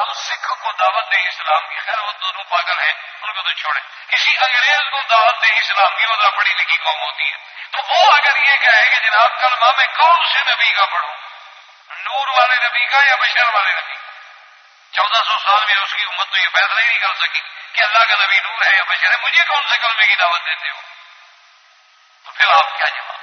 سال سکھ کو دعوت دے اسلام کی. خیر، وہ دونوں پاگل ہیں، ان کو تو چھوڑے کسی انگریز کو دعوت دے اسلام کی، وہ پڑھی لکھی قوم ہوتی ہے. تو وہ اگر یہ کہے کہ جناب کلمہ میں کون سے نبی کا پڑھوں؟ نور والے نبی کا یا بشر والے نبی چودہ سو سال میں اس کی امت تو یہ فیصلہ ہی نہیں کر سکی کہ اللہ کا نبی نور ہے یا بشر ہے. مجھے کون سے کلمے کی دعوت دیتے ہو؟ تو پھر آپ کیا جواب؟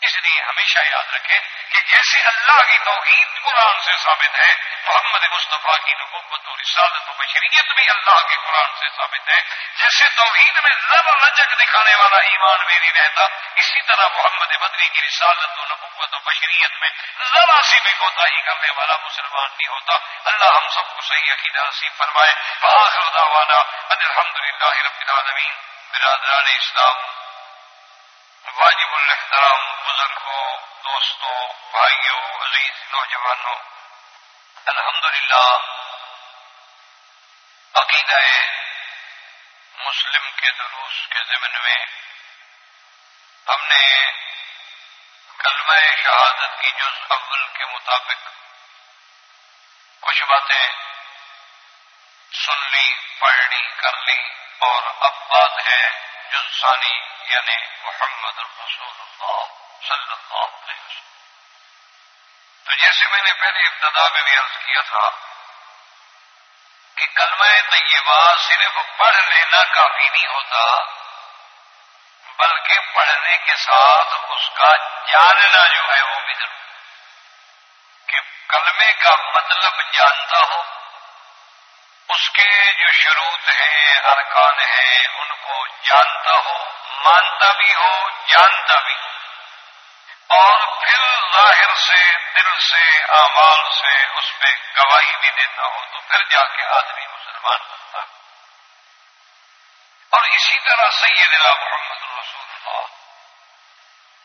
اس لیے ہمیشہ یاد رکھیں کہ جیسے اللہ کی توحید قرآن سے ثابت ہے، محمد مصطفیٰ کی نبوت و رسالت و بشریت بھی اللہ کے قرآن سے ثابت ہے۔ جیسے توحید میں ذر لجک دکھانے والا ایمان بھی نہیں رہتا، اسی طرح محمد بدری کی رسالت و نبوت و بشریت میں ذرا سی بھی کوتا ہی کرنے والا مسلمان نہیں ہوتا۔ اللہ ہم سب کو صحیح عقیدہ نصیب فرمائے۔ بآخر دعوانا ان الحمد للہ رب العالمین۔ برادران اسلام واجب الاحترام بزرگوں، دوستوں، بھائیوں، عزیز نوجوانوں، الحمدللہ، عقیدہ مسلم کے دروس کے ضمن میں ہم نے کلمہ شہادت کی جز اول کے مطابق کچھ باتیں سن لی پڑھ لی کر لی اور اب بات ہے ثانی۔ یعنی محمد الرسول اللہ صلی اللہ علیہ وسلم۔ تو جیسے میں نے پہلے ابتدا میں بھی عرض کیا تھا کہ کلمہ طیبہ صرف پڑھ لینا کافی نہیں ہوتا، بلکہ پڑھنے کے ساتھ اس کا جاننا جو ہے وہ بھی ضرور کہ کلمے کا مطلب جانتا ہو، اس کے جو شروط ہیں، ارکان ہیں، ان کو جانتا ہو۔ مانتا بھی ہو، جانتا بھی۔ اور پھر ظاہر سے، دل سے، اعمال سے اس پہ گواہی بھی دیتا ہو، تو پھر جا کے آدمی مسلمان بنتا۔ اور اسی طرح سیدنا محمد رسول اللہ،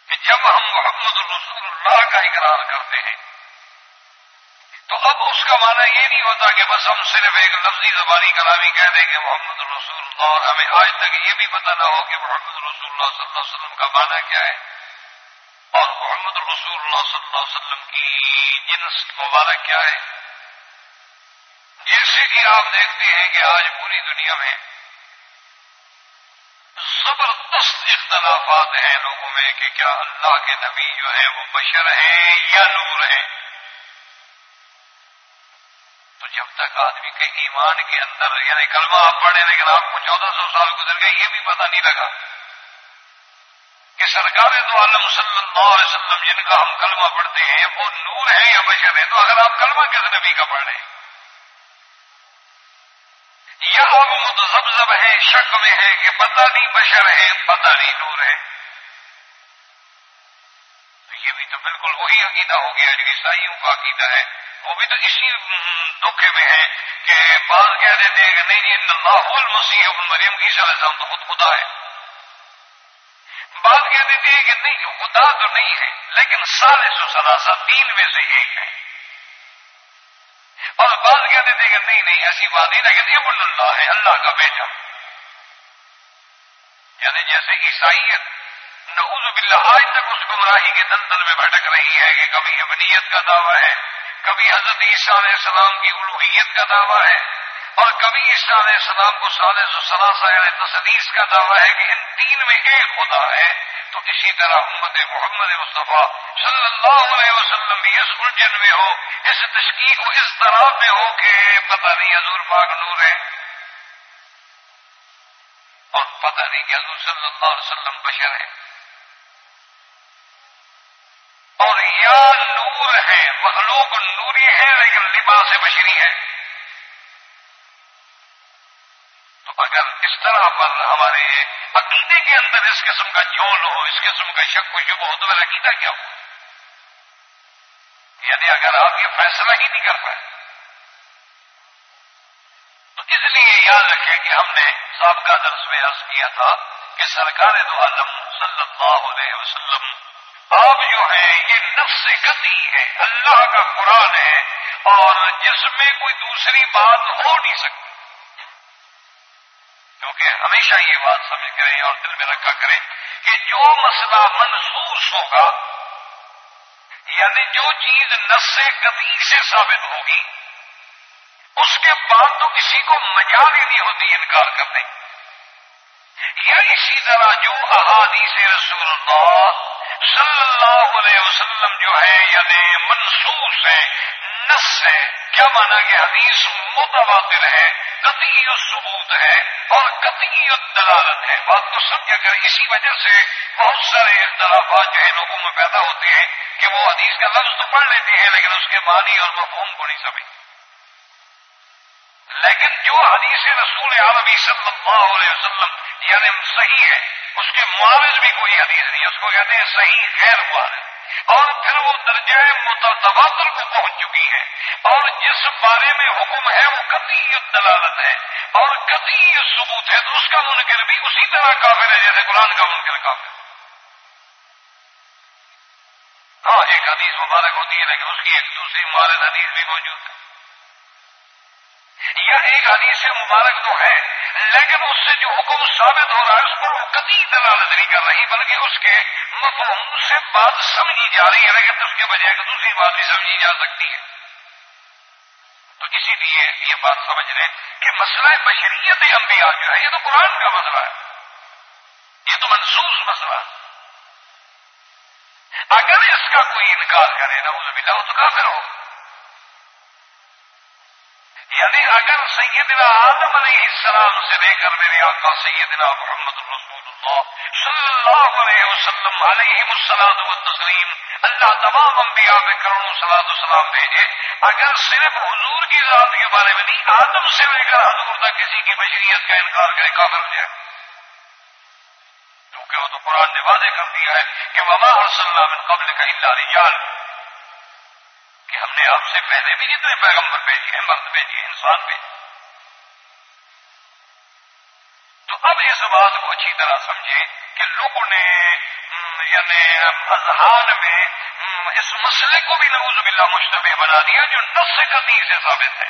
کہ جب ہم محمد رسول اللہ کا اقرار کرتے ہیں تو اب اس کا معنی یہ نہیں ہوتا کہ بس ہم صرف ایک لفظی زبانی کلامی کہہ دیں کہ محمد رسول اللہ اور ہمیں آج تک یہ بھی پتہ نہ ہو کہ محمد رسول اللہ صلی اللہ علیہ وسلم کا معنی کیا ہے۔ اور محمد رسول اللہ صلی اللہ علیہ وسلم کی جنس مبارک کیا ہے۔ جیسے کہ آپ دیکھتے ہیں کہ آج پوری دنیا میں زبردست اختلافات ہیں لوگوں میں کہ کیا اللہ کے نبی جو ہیں وہ بشر ہیں یا نور ہیں۔ جب تک آدمی کے ایمان کے اندر یعنی کلمہ آپ پڑھے لیکن آپ کو چودہ سو سال گزر گئے، یہ بھی پتہ نہیں لگا کہ سرکار دو عالم صلی اللہ علیہ وسلم جن کا ہم کلمہ پڑھتے ہیں وہ نور ہے یا بشر ہے تو اگر آپ کلمہ کس نبی کا پڑھ رہے ہیں یا آپ متزبزب ہیں، شک میں ہے کہ پتہ نہیں بشر ہے پتہ نہیں نور ہے تو یہ بھی تو بالکل وہی عقیدہ ہو گیا جو عیسائیوں کا عقیدہ ہے۔ وہ بھی تو اسی دکھے میں ہے کہ بعض کہہ دیتے ہیں کہ نہیں جی اللہ المسیح ابن مریم کی السلام تو خود خدا ہے۔ بعض کہہ دیتے ہیں کہ نہیں، خدا تو نہیں ہے، لیکن سارے سو سلاسا تین میں سے ایک ہے۔ اور بعض کہہ دیتے ہیں کہ نہیں نہیں، ایسی بات نہیں، لیکن ابن اللہ ہے، اللہ کا بیٹا۔ یعنی جیسے عیسائیت نعوذ باللہ، آج تک اس گمراہی کے دندل میں بھٹک رہی ہے کہ کبھی ابنیت کا دعویٰ ہے۔ کبھی حضرت عیسیٰ علیہ السلام کی الوحیت کا دعویٰ ہے اور کبھی عیسیٰ علیہ السلام کو سالس و تصدیس کا دعویٰ ہے کہ ان تین میں ایک خدا ہے، تو اسی طرح امت محمد مصطفیٰ صلی اللہ علیہ وسلم بھی اس الجھن میں ہو، اس تشکیق و اس طرح میں ہو کہ پتہ نہیں حضور پاک نور ہے اور پتہ نہیں کہ حضور صلی اللہ علیہ وسلم بشر ہے اور یا نور ہے مخلوق نوری ہے لیکن لباس بشری ہے تو اگر اس طرح پر ہمارے عقیدے کے اندر اس قسم کا جھول ہو، اس قسم کا شک و شب ہو، تو میرا عقیدہ کیا ہو یعنی اگر آپ یہ فیصلہ ہی نہیں کر پائے، تو اس لیے یاد رکھیں کہ ہم نے سابقہ درس میں عرض کیا تھا کہ سرکار دو عالم صلی اللہ علیہ وسلم آپ جو ہے یہ نفس قطعی ہے اللہ کا قرآن ہے اور جس میں کوئی دوسری بات ہو نہیں سکتی۔ کیونکہ ہمیشہ یہ بات سمجھ کریں اور دل میں رکھا کریں کہ جو مسئلہ منسوس ہوگا یعنی جو چیز نفس قطعی سے ثابت ہوگی، اس کے بعد تو کسی کو مجال ہی نہیں ہوتی انکار کرنے۔ یا اسی طرح جو احادیث رسول اللہ صلی اللہ علیہ وسلم جو ہے یعنی منسوخ ہے نس ہے۔ کیا مانا کہ حدیث متواتر ہے، قطعی ثبوت ہے اور قطعی دلالت ہے۔ بات کو سمجھا کر اسی وجہ سے بہت سارے اختلافات جو ہے لوگوں میں پیدا ہوتے ہیں کہ وہ حدیث کا لفظ تو پڑھ لیتے ہیں لیکن اس کے معنی اور مفہوم کو نہیں سمجھتے۔ لیکن جو حدیث رسول عالمی صلی اللہ علیہ وسلم یعنی صحیح ہے۔ اس کے معارض بھی کوئی حدیث نہیں اس کو کہتے ہیں صحیح غیر معارض اور پھر وہ درجہ متبادل کو پہنچ چکی ہے۔ اور جس بارے میں حکم ہے وہ قطعی دلالت ہے۔ اور قطعی ثبوت ہے۔ تو اس کا منکر بھی اسی طرح کافر ہے جیسے قرآن کا منکر کافر۔ ہاں ایک حدیث مبارک ہوتی ہے، لیکن اس کی ایک دوسری مارد حدیث بھی موجود ہے۔ یا ایک حدیث مبارک تو ہے، لیکن اس سے جو حکم ثابت ہو رہا ہے، اس پر وہ کبھی دلالت نہیں کر رہی، بلکہ اس کے مفہوم سے بات سمجھی جا رہی ہے، لیکن اس کے بجائے دوسری بات بھی سمجھی جا سکتی ہے۔ تو اسی لیے یہ بات سمجھ لیں کہ مسئلہ بشریت انبیاء جو ہے، یہ تو قرآن کا مسئلہ ہے۔ یہ تو منسوخ مسئلہ ہے۔ اگر اس کا کوئی انکار کرے نا وہ تو کافر ہو۔ یعنی اگر سیدنا آدم علیہ السلام سے لے کر میرے آقا سیدنا محمد رسول اللہ صلی اللہ علیہ وسلم علیہ السلام و تسلیم اللہ تمام انبیاء میں کروڑوں سلاد السلام بھیجے، اگر صرف حضور کی ذات کے بارے میں نہیں، آدم سے لے کر حضور تک کسی کی بشریت کا انکار کرے کافر جائے۔ کیونکہ وہ تو قرآن نے واضح کر دیا ہے کہ وما صلی اللہ قبل کا اللہ رجال ہم نے آپ سے پہلے بھی جتنے پیغمبر بھیجے ہیں مرد بھیجے ہیں، انسان بھیجے تو اب اس بات کو اچھی طرح سمجھے کہ لوگوں نے یعنی اذہان میں اس مسئلے کو بھی نوز باللہ مشتبہ بنا دیا جو نس قدی سے ثابت ہے۔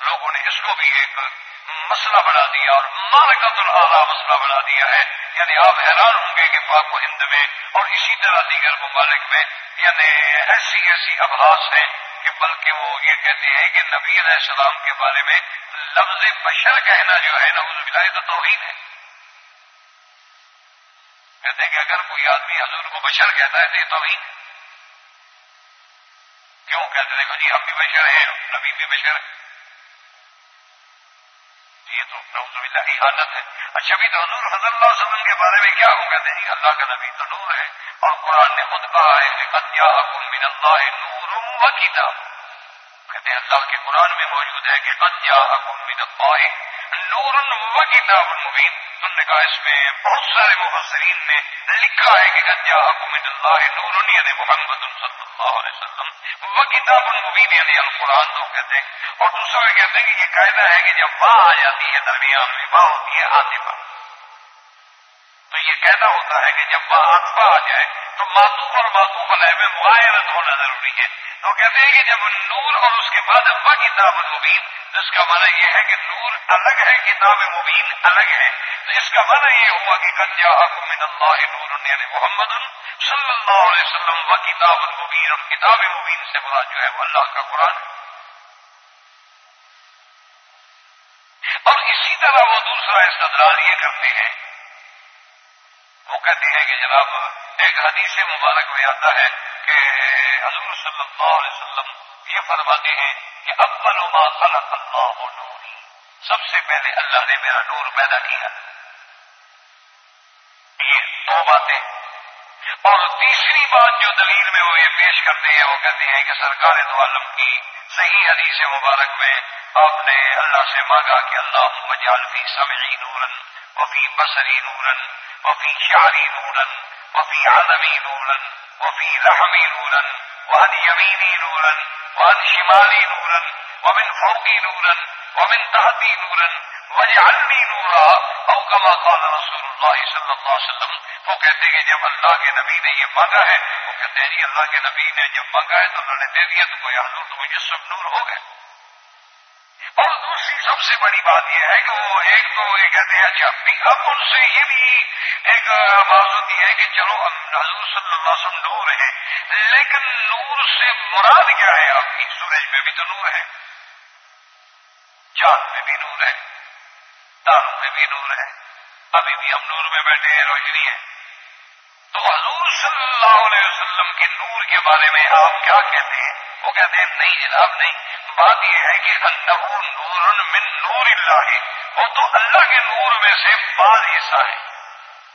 لوگوں نے اس کو بھی ایک مسئلہ بنا دیا اور مارکت العلیٰ مسئلہ بنا دیا ہے۔ یعنی آپ حیران ہوں گے کہ پاک و ہند میں اور اسی طرح دیگر ممالک میں یعنی ایسی ایسی ابحاس ہیں کہ بلکہ وہ یہ کہتے ہیں کہ نبی علیہ السلام کے بارے میں لفظ بشر کہنا جو ہے نا اس تو توہین ہے۔ کہتے ہیں کہ اگر کوئی آدمی حضور کو بشر کہتا ہے تو یہ توہین کیوں کہتے دیکھو جی ہم بھی بشر ہیں، نبی بھی بشر۔ ہے جی، یہ تو نوز باللہ حالت ہے۔ اچھا بھی تو حضور حضر اللہ علیہ وسلم کے بارے میں کیا ہوگا؟ کہتے ہیں اللہ کا نبی تو نور ہے اور قرآن نے خود کہا ہے کہ قد من اللہ نور و کتاب کہتے ہیں اللہ کے قرآن میں موجود ہے کہ قد جاءکم من اللہ نور و کتاب مبین تم نے کہا اس میں بہت سارے مفسرین نے لکھا ہے کہ گنجا حکومت اللہ نور یعنی محمد صلی اللہ علیہ وسلم۔ و کتاب المبین یعنی القرآن تو کہتے ہیں۔ اور دوسرا کہتے ہیں کہ یہ قاعدہ ہے کہ جب واہ آ جاتی ہے درمیان میں واہ ہوتی ہے آتے پر۔ یہ کہنا ہوتا ہے کہ جب آتما آ جائے تو ماتوف اور ماتوف علیہ میں معائرت ہونا ضروری ہے۔ تو کہتے ہیں کہ جب نور اور اس کے بعد ابا کتاب مبین، تو اس کا معنی یہ ہے کہ نور الگ ہے، کتاب مبین الگ ہے۔ تو اس کا معنی یہ ہوا کہ کنجا من اللہ نور یعنی محمد صلی اللہ علیہ وسلم و کتاب المبین اور کتاب مبین سے مراد جو ہے وہ اللہ کا قرآن اور اسی طرح وہ دوسرا استدلال یہ کرتے ہیں وہ کہتے ہیں کہ جناب، ایک حدیث مبارک میں آتا ہے کہ حضور صلی اللہ علیہ وسلم یہ فرماتے ہیں کہ اول ما خلق اللہ نوری سب سے پہلے اللہ نے میرا نور پیدا کیا۔ یہ دو باتیں۔ اور تیسری بات جو دلیل میں وہ یہ پیش کرتے ہیں، وہ کہتے ہیں کہ سرکار دو عالم کی صحیح حدیث مبارک میں آپ نے اللہ سے مانگا کہ اللہ مجال فی سمعی نورن۔ وفی بصری نورن وفي شعري نورا، وفي عظمي نورا، وفي لحمي نورا، وعن يميني نورا، وعن شمالي نورا، ومن فوقي نورا، ومن تحتي نورا، واجعلني نورا او كما قال رسول الله صلى الله عليه وسلم. وہ کہتے ہیں جب اللہ کے نبی نے یہ مانگا ہے، وہ کہتے ہیں جی اللہ کے نبی نے جب مانگا ہے تو اللہ نے دے دیا تو کوئی حضور تو مجھے سب نور ہو گئے۔ اور دوسری سب سے بڑی بات یہ ہے کہ وہ ایک تو یہ کہتے ہیں اچھا اب ان سے یہ بھی ایک آواز ہوتی ہے کہ چلو حضور صلی اللہ علیہ وسلم نور ہے لیکن نور سے مراد کیا ہے؟ آپ کی سورج میں بھی تو نور ہے، چاند میں بھی نور ہے تاروں میں بھی نور ہے، ابھی بھی ہم نور میں بیٹھے ہیں، روشنی ہے۔ تو حضور صلی اللہ علیہ وسلم کے نور کے بارے میں آپ کیا کہتے ہیں؟ وہ کہتے ہیں، نہیں جناب، نہیں۔ بات یہ ہے کہ نور من نور اللہ، وہ تو اللہ کے نور میں سے بعض حصہ ہے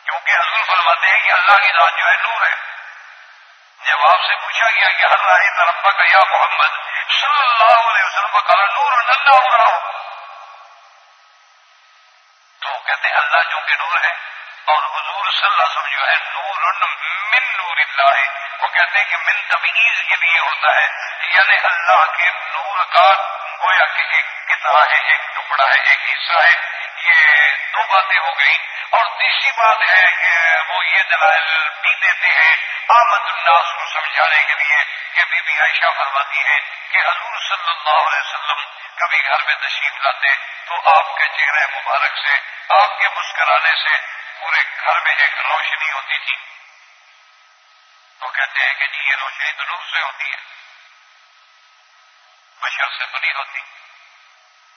کیونکہ حضور فرماتے ہیں کہ اللہ کی ذات جو ہے نور ہے۔ جب آپ سے پوچھا گیا کہ ہر راہ طرف کا یا محمد صلی اللہ علیہ وسلم کا نور نندا ہو رہا ہو۔ تو کہتے ہیں اللہ جو کہ نور ہے۔ اور حضور صلی اللہ علیہ وسلم جو ہے نور من نور اللہ، وہ کہتے ہیں کہ من تمیز کے لیے ہوتا ہے یعنی اللہ کے نور کا گویا کہ ایک کتنا ہے، ایک ٹکڑا ہے، ایک حصہ ہے، یہ دو باتیں ہو گئی اور تیسری بات ہے کہ وہ یہ دلائل بھی دیتے ہیں آمد الناس کو سمجھانے کے لیے کہ بی بی عائشہ فرماتی ہے کہ حضور صلی اللہ علیہ وسلم کبھی گھر میں تشریف لاتے تو آپ کے چہرے مبارک سے، آپ کے مسکرانے سے پورے گھر میں ایک روشنی ہوتی تھی۔ تو کہتے ہیں کہ جی یہ روشنی تو نور سے ہوتی ہے۔ بشر سے تو نہیں ہوتی۔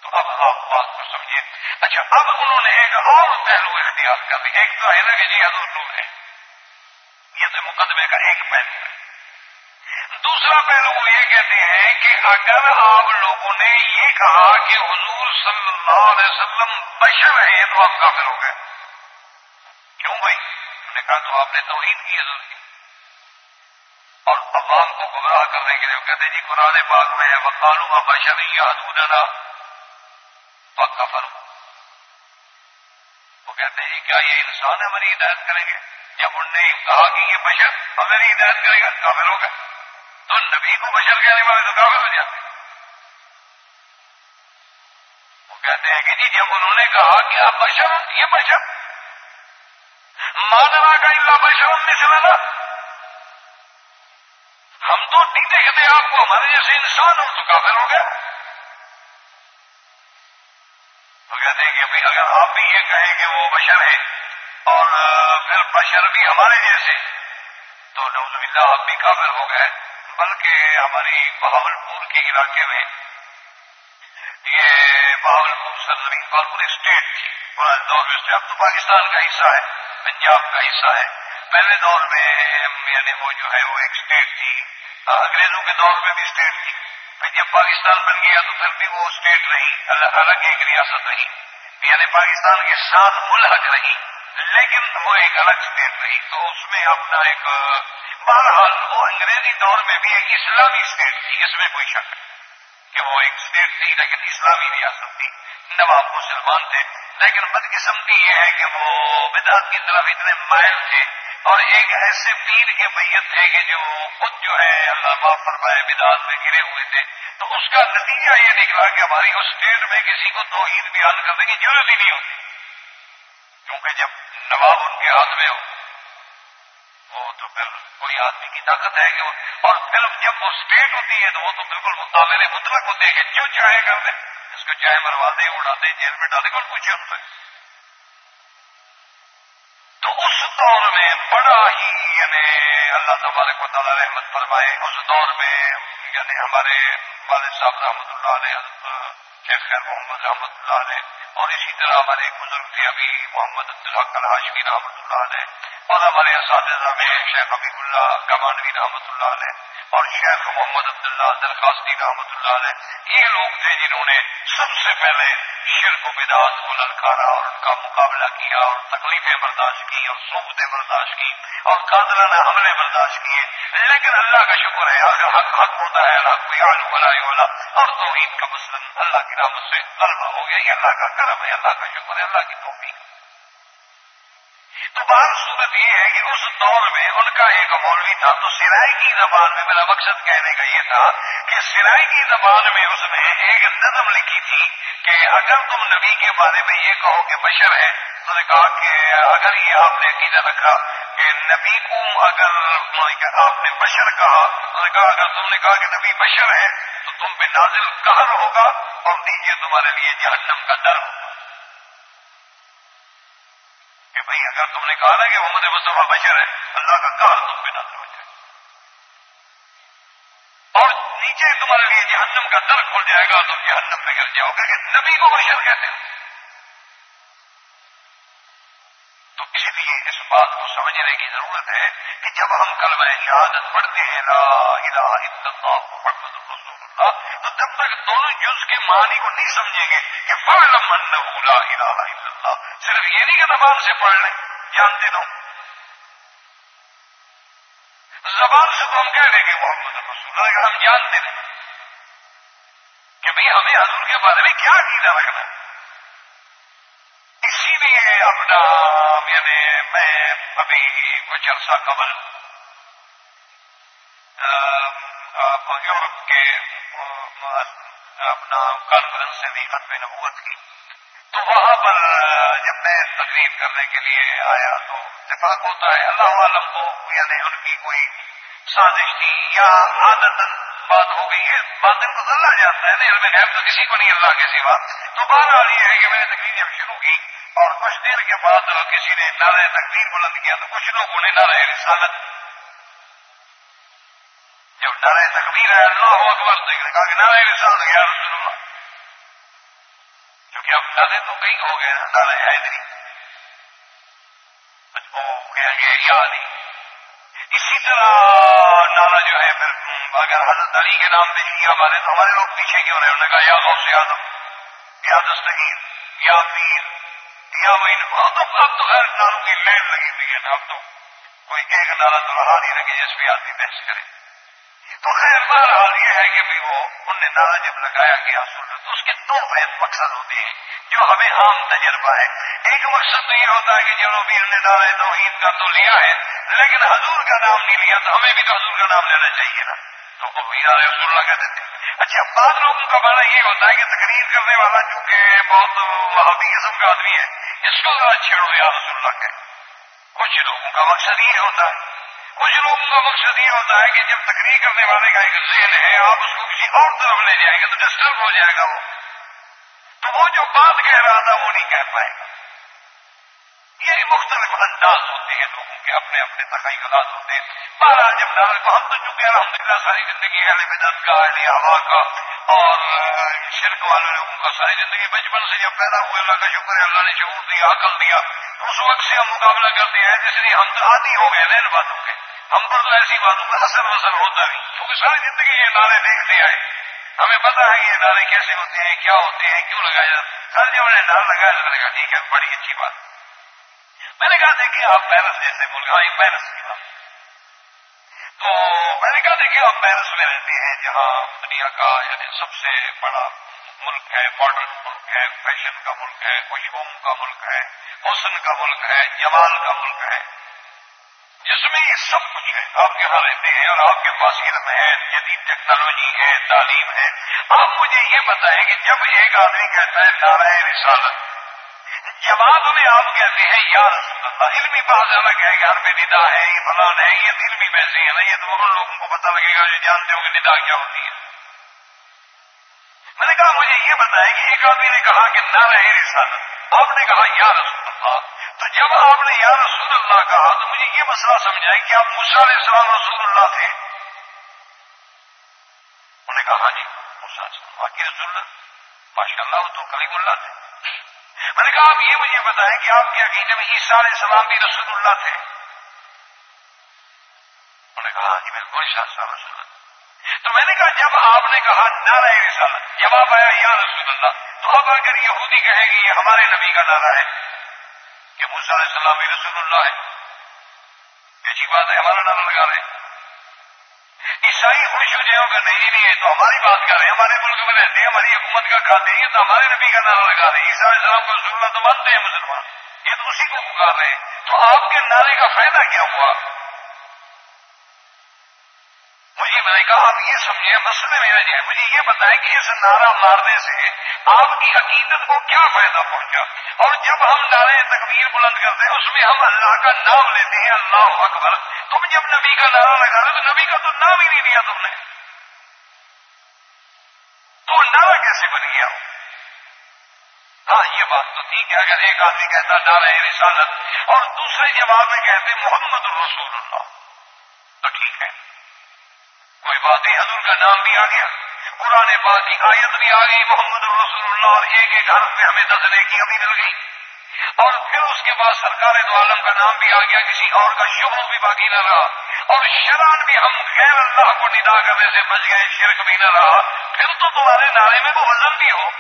تو اب آپ بات کو سمجھیے۔ اچھا اب انہوں نے ایک اور پہلو اختیار کر دیا ایک تو ہے نا کہ جی حضور نور ہے۔ یہ تو مقدمے کا ایک پہلو ہے۔ دوسرا پہلو وہ یہ کہتے ہیں کہ اگر آپ لوگوں نے یہ کہا کہ حضور صلی اللہ علیہ وسلم بشر ہیں، تو آپ کافر ہو گئے۔ کیوں بھائی انہوں نے کہا، تو آپ نے توحید کی حضور کی اور عوام کو گمراہ کرنے کے لیے وہ کہتے جی قرآن پاک میں ہے وقالو کا بشر یا حدودنا پکا فرو وہ کہتے ہیں جی کیا یہ انسان ہماری ہدایت کریں گے؟ جب انہوں نے کہا کہ یہ بشر ہماری ہدایت کرے گا کافر ہو گئے۔ تو نبی کو بشر کہنے والے تو کافر ہو جاتے وہ کہتے ہیں کہ جی جب انہوں نے کہا کہ آپ بشر یہ بشر ماننا کا اللہ بشرم مثلنا ہم تو نہیں دیکھتے آپ کو ہمارے جیسے انسان ہو تو کافر ہو گیا تو کہتے ہیں کہ اگر آپ بھی یہ کہیں کہ وہ بشر ہے اور پھر بشر بھی ہمارے جیسے، تو نوز اللہ آپ بھی کافر ہو گئے۔ بلکہ ہماری بہاول پور کے علاقے میں یہ بہاول پور سرزمین پور اسٹیٹ، پورا دور میں اب تو پاکستان کا حصہ ہے۔ پنجاب کا حصہ ہے۔ پہلے دور میں یعنی وہ جو ہے، وہ ایک اسٹیٹ تھی۔ انگریزوں کے دور میں بھی اسٹیٹ تھی۔ پھر جب پاکستان بن گیا تو پھر بھی وہ اسٹیٹ رہی۔ الگ ایک ریاست رہی۔ یعنی پاکستان کے ساتھ ملحق رہی۔ لیکن وہ ایک الگ اسٹیٹ رہی۔ تو اس میں اپنا ایک بہرحال وہ انگریزی دور میں بھی ایک اسلامی اسٹیٹ تھی۔ اس میں کوئی شک کہ وہ ایک اسٹیٹ تھی، لیکن اسلامی ریاست تھی۔ نواب مسلمان تھے۔ لیکن بدقسمتی یہ ہے کہ وہ بدعت کی طرف اتنے مائل تھے اور ایک ایسے پیر کے بیت تھے کہ جو خود جو ہے اللہ معاف فرمائے بدعت میں گرے ہوئے تھے۔ تو اس کا نتیجہ یہ نکلا کہ ہماری اس اسٹیٹ میں کسی کو تو عید بیان کرنے کی ضرورت ہی نہیں ہوتی۔ کیونکہ جب نواب ان کے ہاتھ میں ہو، وہ تو پھر کوئی آدمی کی طاقت ہے کہ اور پھر جب وہ اسٹیٹ ہوتی ہے تو وہ تو بالکل مطالعے مطلق ہوتے ہیں کہ جو چاہے کر دیں اس کو چاہے مروا دیں اڑا دیں جیل میں ڈالے اور پوچھے ان سے؟ تو اس دور میں بڑا ہی یعنی اللہ تبارک و تعالیٰ رحمت فرمائے، اس دور میں یعنی ہمارے والد صاحب رحمۃ اللہ علیہ شیخ خیر محمد رحمۃ اللہ علیہ، اور اسی طرح ہمارے بزرگ تھے، ابھی محمد عبدالحق الحاشمی رحمۃ اللہ علیہ، اور ہمارے اساتذہ میں شیخ حبیب اللہ کمانوی رحمۃ اللہ علیہ اور شیخ محمد عبداللہ درخواستی رحمۃ اللہ علیہ، یہ لوگ تھے جنہوں نے سب سے پہلے شرک و بدعات کو للکارا اور ان کا مقابلہ کیا اور تکلیفیں برداشت کی اور صوبتیں برداشت کی اور قادرانہ حملے برداشت کیے۔ لیکن اللہ کا شکر ہے، اگر حق حق ہوتا ہے، اللہ کوئی آلو بلا والا اور توحید کا مسلم اللہ کی رحمت سے غلبہ ہو گیا، یہ اللہ کا کرم ہے، اللہ کا شکر ہے، اللہ کی توفیق۔ تو بار صورت یہ ہے کہ اس دور میں ان کا ایک مولوی تھا، تو سرائے کی زبان میں میرا مقصد کہنے کا یہ تھا کہ سرائے کی زبان میں اس نے ایک نظم لکھی تھی کہ اگر تم نبی کے بارے میں یہ کہو کہ بشر ہے، تو نے کہا کہ اگر یہ آپ نے عقیدہ رکھا کہ نبی کو اگر آپ نے بشر کہا، تو نے کہا اگر تم نے کہا کہ نبی بشر ہے، تو تم پہ نازل قہر ہوگا اور نیچے تمہارے لیے جہنم کا ڈر ہوگا کہ بھائی، اگر تم نے کہا نا کہ محمد مصطفیٰ بشر ہے، اللہ کا کہا تم پہ نازل ہو جائے۔ اور نیچے تمہارے لیے جہنم کا در کھل جائے گا اور تم جہنم میں گر جاؤ گے۔ کہ نبی کو بشر کہتے ہیں۔ تو اسی لیے اس بات کو سمجھنے کی ضرورت ہے کہ جب ہم کلمہ شہادت پڑھتے ہیں، لا الہ الا اللہ محمد رسول اللہ، تو جب تک دونوں جز کے معنی کو نہیں سمجھیں گے کہ فعلم انہو لا الہ الا اللہ صرف یہ نہیں کہ زبان سے پڑھ لیں جانتے دو زبان سے تو ہم کہہ دیں گے محمد رسول اللہ ہم جانتے نہیں کہ بھئی ہمیں حضور کے بارے میں کیا عقیدہ رکھنا اسی لیے اپنا یعنی میں ابھی کچھ عرصہ قبل یورپ کے اپنا کانفرنس سے بھی ختم نبوت کی تو وہاں پر میں تقریر کرنے کے لیے آیا تو اتفاق ہوتا ہے۔ اللہ عالم کو یعنی ان کی کوئی سازش تھی یا عادت بات ہو گئی ہے۔ بات کو اللہ جانتا ہے نہیں غیب تو کسی کو نہیں، اللہ کے سوا۔ تو بات آ رہی ہے کہ میں نے تقریر جب شروع کی اور کچھ دیر کے بعد کسی نے نعرہ تقریر بلند کیا تو کچھ لوگوں نے نعرہ رسالت جب نعرہ تقریر ہے، اللہ اکبر تو کہا کہ نعرہ رسالت، یا رسول اللہ۔ کیونکہ اب نعرے تو کئی ہو گئے نعرہ حیدری یاد ہی اسی طرح نعرہ جو ہے پھر اگر حضرت علی کے نام پہ شیعہ مارے تو ہمارے لوگ پیچھے کیوں رہے؟ انہوں نے کہا، یا غوث آدم یا دستگیر، یا پیر، یا مین۔ اب تو خیر ناروں کی لین لگی ہوئی ہے نا، اب تو کوئی ایک نعرہ تو رہا نہیں رکھے جس پہ آدمی بحث کرے۔ تو خیر بہرحال یہ ہے کہ بھی وہ ان نے نعرہ جب لگایا گیا سن تو اس کے دو فیض مقصد ہوتے ہیں جو ہمیں عام تجربہ ہے۔ ایک مقصد تو یہ ہوتا ہے کہ چلو بھی نے نعرہ توحید کا تو لیا ہے، لیکن حضور کا نام نہیں لیا تو ہمیں بھی تو حضور کا نام لینا چاہیے نا۔ تو وہ بھی نعرہ رسول اللہ کہتے تھے۔ اچھا بعض لوگوں کا مانا یہ ہوتا ہے کہ تقریر کرنے والا چونکہ بہت وہابی قسم کا آدمی ہے، اس کو ذرا چھیڑو یا رسول اللہ کہ کچھ لوگوں کا مقصد یہ ہوتا ہے کچھ لوگوں کا مقصد یہ ہوتا ہے کہ جب تقریر کرنے والے کا ایک ذہن ہے، آپ اس کو کسی اور طرف لے جائیں گے تو ڈسٹرب ہو جائے گا وہ۔ تو وہ جو بات کہہ رہا تھا، وہ نہیں کہہ پائے۔ گا یہ مختلف انداز ہوتے ہیں لوگوں کے، اپنے اپنے تخیلات ہوتے ہیں۔ بارہ جب نارا کو ہم تو چونکہ الحمد للہ ساری زندگی اہل بدت کا، اہل ہوا کا اور شرک والے لوگوں کا ساری زندگی بچپن سے جب پیدا ہوئے، اللہ کا شکر ہے، اللہ نے شعور دیا، عقل دیا۔ اس وقت سے ہم مقابلہ کرتے ہیں، جس لیے ہم تو عادی ہو گئے نا ان باتوں کے ہم پر تو ایسی باتوں کا اثر وسر ہوتا نہیں۔ کیونکہ ساری زندگی یہ نعرے دیکھتے آئے۔ ہمیں پتا ہے کہ یہ نعرے کیسے ہوتے ہیں، کیا ہوتے ہیں، کیوں لگایا جاتا کل جب انہوں نے نعرہ لگایا تو میں نے کہا، ٹھیک ہے، بڑی اچھی بات۔ میں نے کہا، دیکھیے، آپ پیرس جیسے ملک ہاں پیرس کی بات۔ تو میں نے کہا، دیکھیے، آپ پیرس میں رہتے ہیں، جہاں دنیا کا یعنی سب سے بڑا ملک ہے ماڈرن ملک ہے فیشن کا ملک ہے خوشبو کا ملک ہے، حسن کا ملک ہے، جمال کا ملک ہے۔ جس میں یہ سب کچھ ہے۔ آپ کے یہاں رہتے ہیں اور آپ کے پاس علم ہے جدید ٹیکنالوجی ہے، تعلیم ہے۔ آپ مجھے یہ بتائیں کہ جب ایک آدمی کہتا ہے، نعرہ رسالت جواب میں آپ کہتے ہیں، یا رسول اللہ، علمی بات الگ ہے کہ ہر میں ندا ہے، یہ فلان ہے، یہ علمی ویسے ہے نا، یہ تو ان لوگوں کو پتہ لگے گا جو جانتے ہوں کہ ندا کیا ہوتی ہے۔ میں نے کہا، مجھے یہ بتایا کہ ایک آدمی نے کہا کہ نہ رہے رسالت۔ آپ نے کہا، یا رسول اللہ تو جب آپ نے یا رسول اللہ کہا تو مجھے یہ مسئلہ سمجھائے کہ آپ علیہ السلام رسول اللہ تھے۔ انہوں نے کہا ہاں جی السلام واقعی رسول اللہ ماشاء اللہ تو کلیم اللہ تھے۔ میں نے کہا، آپ یہ مجھے بتائیں کہ آپ کے عقیدے میں عیسیٰ علیہ السلام بھی رسول اللہ تھے۔ انہوں نے کہا ہاں جی بالکل، عیسیٰ صاحب رسول اللہ۔ تو میں نے کہا، جب آپ نے کہا نعرہ رسالت جواب آیا یا رسول اللہ، تو اب اگر یہودی کہے گی یہ ہمارے نبی کا نعرہ ہے کہ موسیٰ علیہ السلام بھی رسول اللہ ہے۔ اچھی بات ہے، ہمارا نعرہ لگا رہے عیسائی خوش ہو جائے گا نہیں نہیں تو ہماری بات کر رہے ہیں، ہمارے ملک میں رہتے ہیں، ہماری حکومت کا کھاتے ہیں تو ہمارے نبی کا نعرہ لگا رہے ہیں۔ عیسائی علیہ السلام کو رسول اللہ تو مانتے ہیں مسلمان، یہ تو اسی کو پکار رہے ہیں۔ تو آپ کے نعرے کا فائدہ کیا ہوا مجھے میں نے کہا، آپ یہ سمجھے مسئلے میں جائے، مجھے یہ بتائیں کہ اس نعرہ مارنے سے آپ کی عقیدت کو کیا فائدہ پہنچا؟ اور جب ہم نعرے تکبیر بلند کرتے ہیں، اس میں ہم اللہ کا نام لیتے ہیں، اللہ اکبر۔ تم جب نبی کا نعرہ لگا رہے تو نبی کا تو نام ہی نہیں لیا تم نے۔ تو نعرہ کیسے بن گیا؟ ہاں یہ بات تو ٹھیک ہے، اگر ایک آدمی کہتا نعرہ رسالت اور دوسرے جواب میں کہتے محمد الرسول اللہ، تو ٹھیک ہے۔ کوئی بات نہیں حضور کا نام بھی آ گیا۔ قرآن پاک کی آیت بھی آ گئی۔ محمد الرسول اللہ اور ایک ایک حرف میں ہمیں دسنے کی ابھی مل گئی۔ اور پھر اس کے بعد سرکار دو عالم کا نام بھی آ گیا۔ کسی اور کا شبہ بھی باقی نہ رہا۔ اور شران بھی ہم غیر اللہ کو ندا کرنے سے بچ گئے، شرک بھی نہ رہا۔ پھر تو تمہارے نعرے میں وہ وزن بھی ہو۔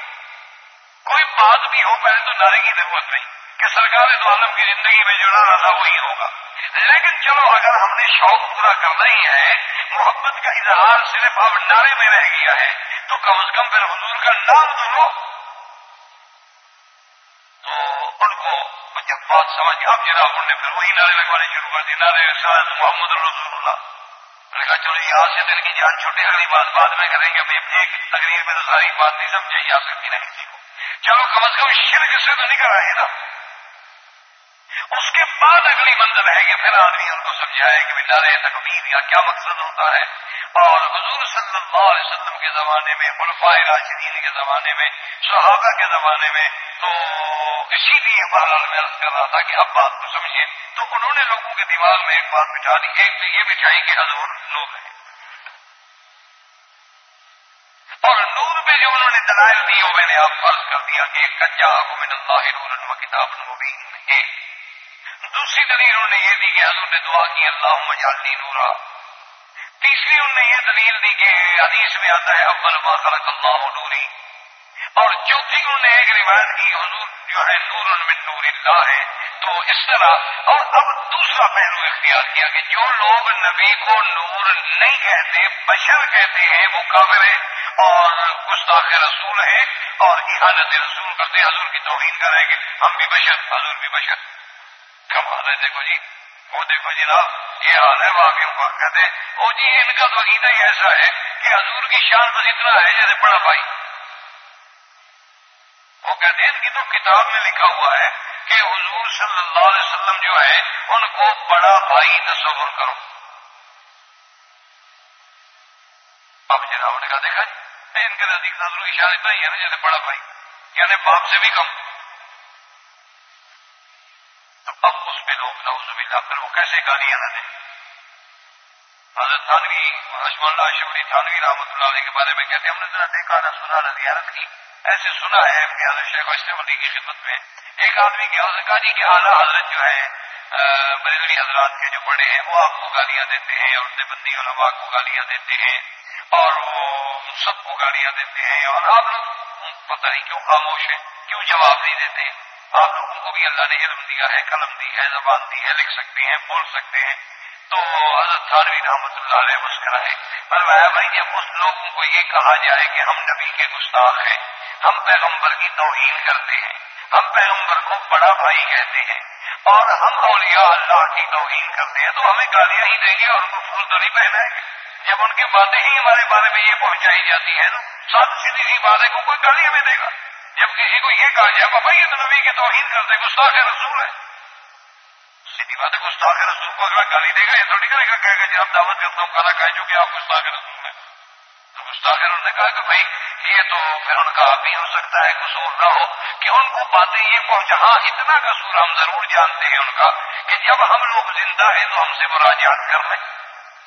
کوئی بات بھی ہو، پہلے تو نعرے کی ضرورت نہیں۔ کہ سرکار دو عالم کی زندگی میں جو نعرہ تھا وہی ہوگا۔ لیکن چلو، اگر ہم نے شوق پورا کرنا ہی ہے، محبت کا اظہار صرف اب نعرے میں رہ گیا ہے، تو کم از کم پھر حضور کا نام تو لو۔ جب بات سمجھ۔ اب جناب نے پھر وہی نعرے لگوانے شروع کر دی نعرے سعد محمد رسول اللہ۔ میں نے کہا، چلو، یہ آج سے دل کی جان چھوٹے اگلی بات بعد میں کریں گے۔ ایک تقریر میں تو ساری بات نہیں سمجھے جا سکتی نا کسی کو۔ چلو، کم از کم شرک سے تو نکل آئے نا۔ اس کے بعد اگلی منزل ہے کہ پھر آدمی ان کو سمجھائے کہ نعرے تکبیر یا کیا مقصد ہوتا ہے۔ اور حضور صلی اللہ علیہ وسلم کے زمانے میں، خلفائے راشدین کے زمانے میں، صحابہ کے زمانے میں تو اسی لیے بہرحال میں عرض کر رہا تھا کہ اب بات کو سمجھیں۔ تو انہوں نے لوگوں کے دماغ میں ایک بات بٹھا دی، ایک تو یہ بٹھائی کہ حضور نور ہے اور نور پہ جو انہوں نے دلائل دی، وہ میں نے آپ فرض کر دیا کہ ایک کچا من اللہ نور و کتاب مبین۔ ایک دوسری دلیل انہوں نے یہ دی کہ حضور نے دعا کی اللہ مجالنی نورا. تیسری انہوں نے یہ دلیل دی کہ حدیث میں آتا ہے، اول ما خلق اللہ نوری. اور چوتھی انہوں نے ایک روایت کی، حضور جو ہے نور من نور اللہ ہے. تو اس طرح، اور اب دوسرا پہلو اختیار کیا کہ جو لوگ نبی کو نور نہیں کہتے، بشر کہتے ہیں، وہ کافر ہے اور گستاخ رسول ہے اور احانت رسول کرتے حضور کی توہین کریں گے ہم بھی بشر، حضور بھی بشر۔ کمال ہے۔ دیکھو جی وہ دیکھو جناب، یہ حال ہے واقعی کا کہتے وہ جی ان کا تو عقیدہ ہی ایسا ہے کہ حضور کی شان بس اتنا ہے جیسے بڑا بھائی۔ وہ کہتے ہیں، ان کی تو کتاب میں لکھا ہوا ہے کہ حضور صلی اللہ علیہ وسلم جو ہے ان کو بڑا بھائی تصور کرو۔ اب جناب نے کہا، دیکھا جی، ان کے نزدیک حضور کی شان اتنا ہی ہے نا جیسے بڑا بھائی۔ یعنی باپ سے بھی کم۔ اب اس پہ لوگ نوز باللہ. پھر وہ کیسے گالیاں نہ دیں؟ حضرت تھانوی رشم اللہ شوری تھانوی رحمۃ اللہ علیہ کے بارے میں کہتے ہیں، ہم نے ذرا دیکھا نہ سنا نہ زیارت کی۔ ایسے سنا ہے کہ حضرت شیخ اشرف علی کی خدمت میں ایک آدمی کی حضرت کہا جی کہ اعلیٰ حضرت جو ہے بریلوی حضرات کے جو بڑے ہیں، وہ آپ کو گالیاں دیتے ہیں، اور دیبندی علماء کو گالیاں دیتے ہیں، اور وہ سب کو گالیاں دیتے ہیں، اور آپ لوگ پتہ نہیں کیوں خاموش ہیں، کیوں جواب نہیں دیتے ہیں۔ آپ لوگوں کو بھی اللہ نے علم دیا ہے، قلم دی ہے، زبان دی ہے، لکھ سکتے ہیں، بول سکتے ہیں۔ تو حضرت تھانوی رحمۃ اللہ علیہ مسکرائے، فرمایا، بھائی، جب اس لوگوں کو یہ کہا جائے کہ ہم نبی کے گستاخ ہیں، ہم پیغمبر کی توہین کرتے ہیں، ہم پیغمبر کو بڑا بھائی کہتے ہیں، اور ہم اولیاء اللہ کی توہین کرتے ہیں، تو ہمیں گالیاں ہی دیں گے اور ان کو پھول تو نہیں پہنائیں گے۔ جب ان کی باتیں ہی ہمارے بارے میں یہ پہنچائی جاتی ہیں، تو سات سیدھی سی بات ہے کو کوئی گالی ہمیں دے گا۔ جب کسی کو یہ کہا جائے، بابا یہ تو نبی کی توہین کرتے، گستاخ رسول ہے۔ سیدھی بات ہے، گستاخ رسول کو اگر گالی دے گا، یہ تھوڑی کرے گا، کہے گا جی آپ دعوت کرتا ہوں کھانا کھائیں جو کہ آپ گستاخ رسول ہیں۔ تو گستاخ انہوں نے کہا کہ بھائی، یہ تو پھر ان کا بھی ہو سکتا ہے، قصور نہ ہو کہ ان کو باتیں یہ پہنچا۔ ہاں اتنا قصور ہم ضرور جانتے ہیں ان کا کہ جب ہم لوگ زندہ ہیں تو ہم سے مراجعات کر لیں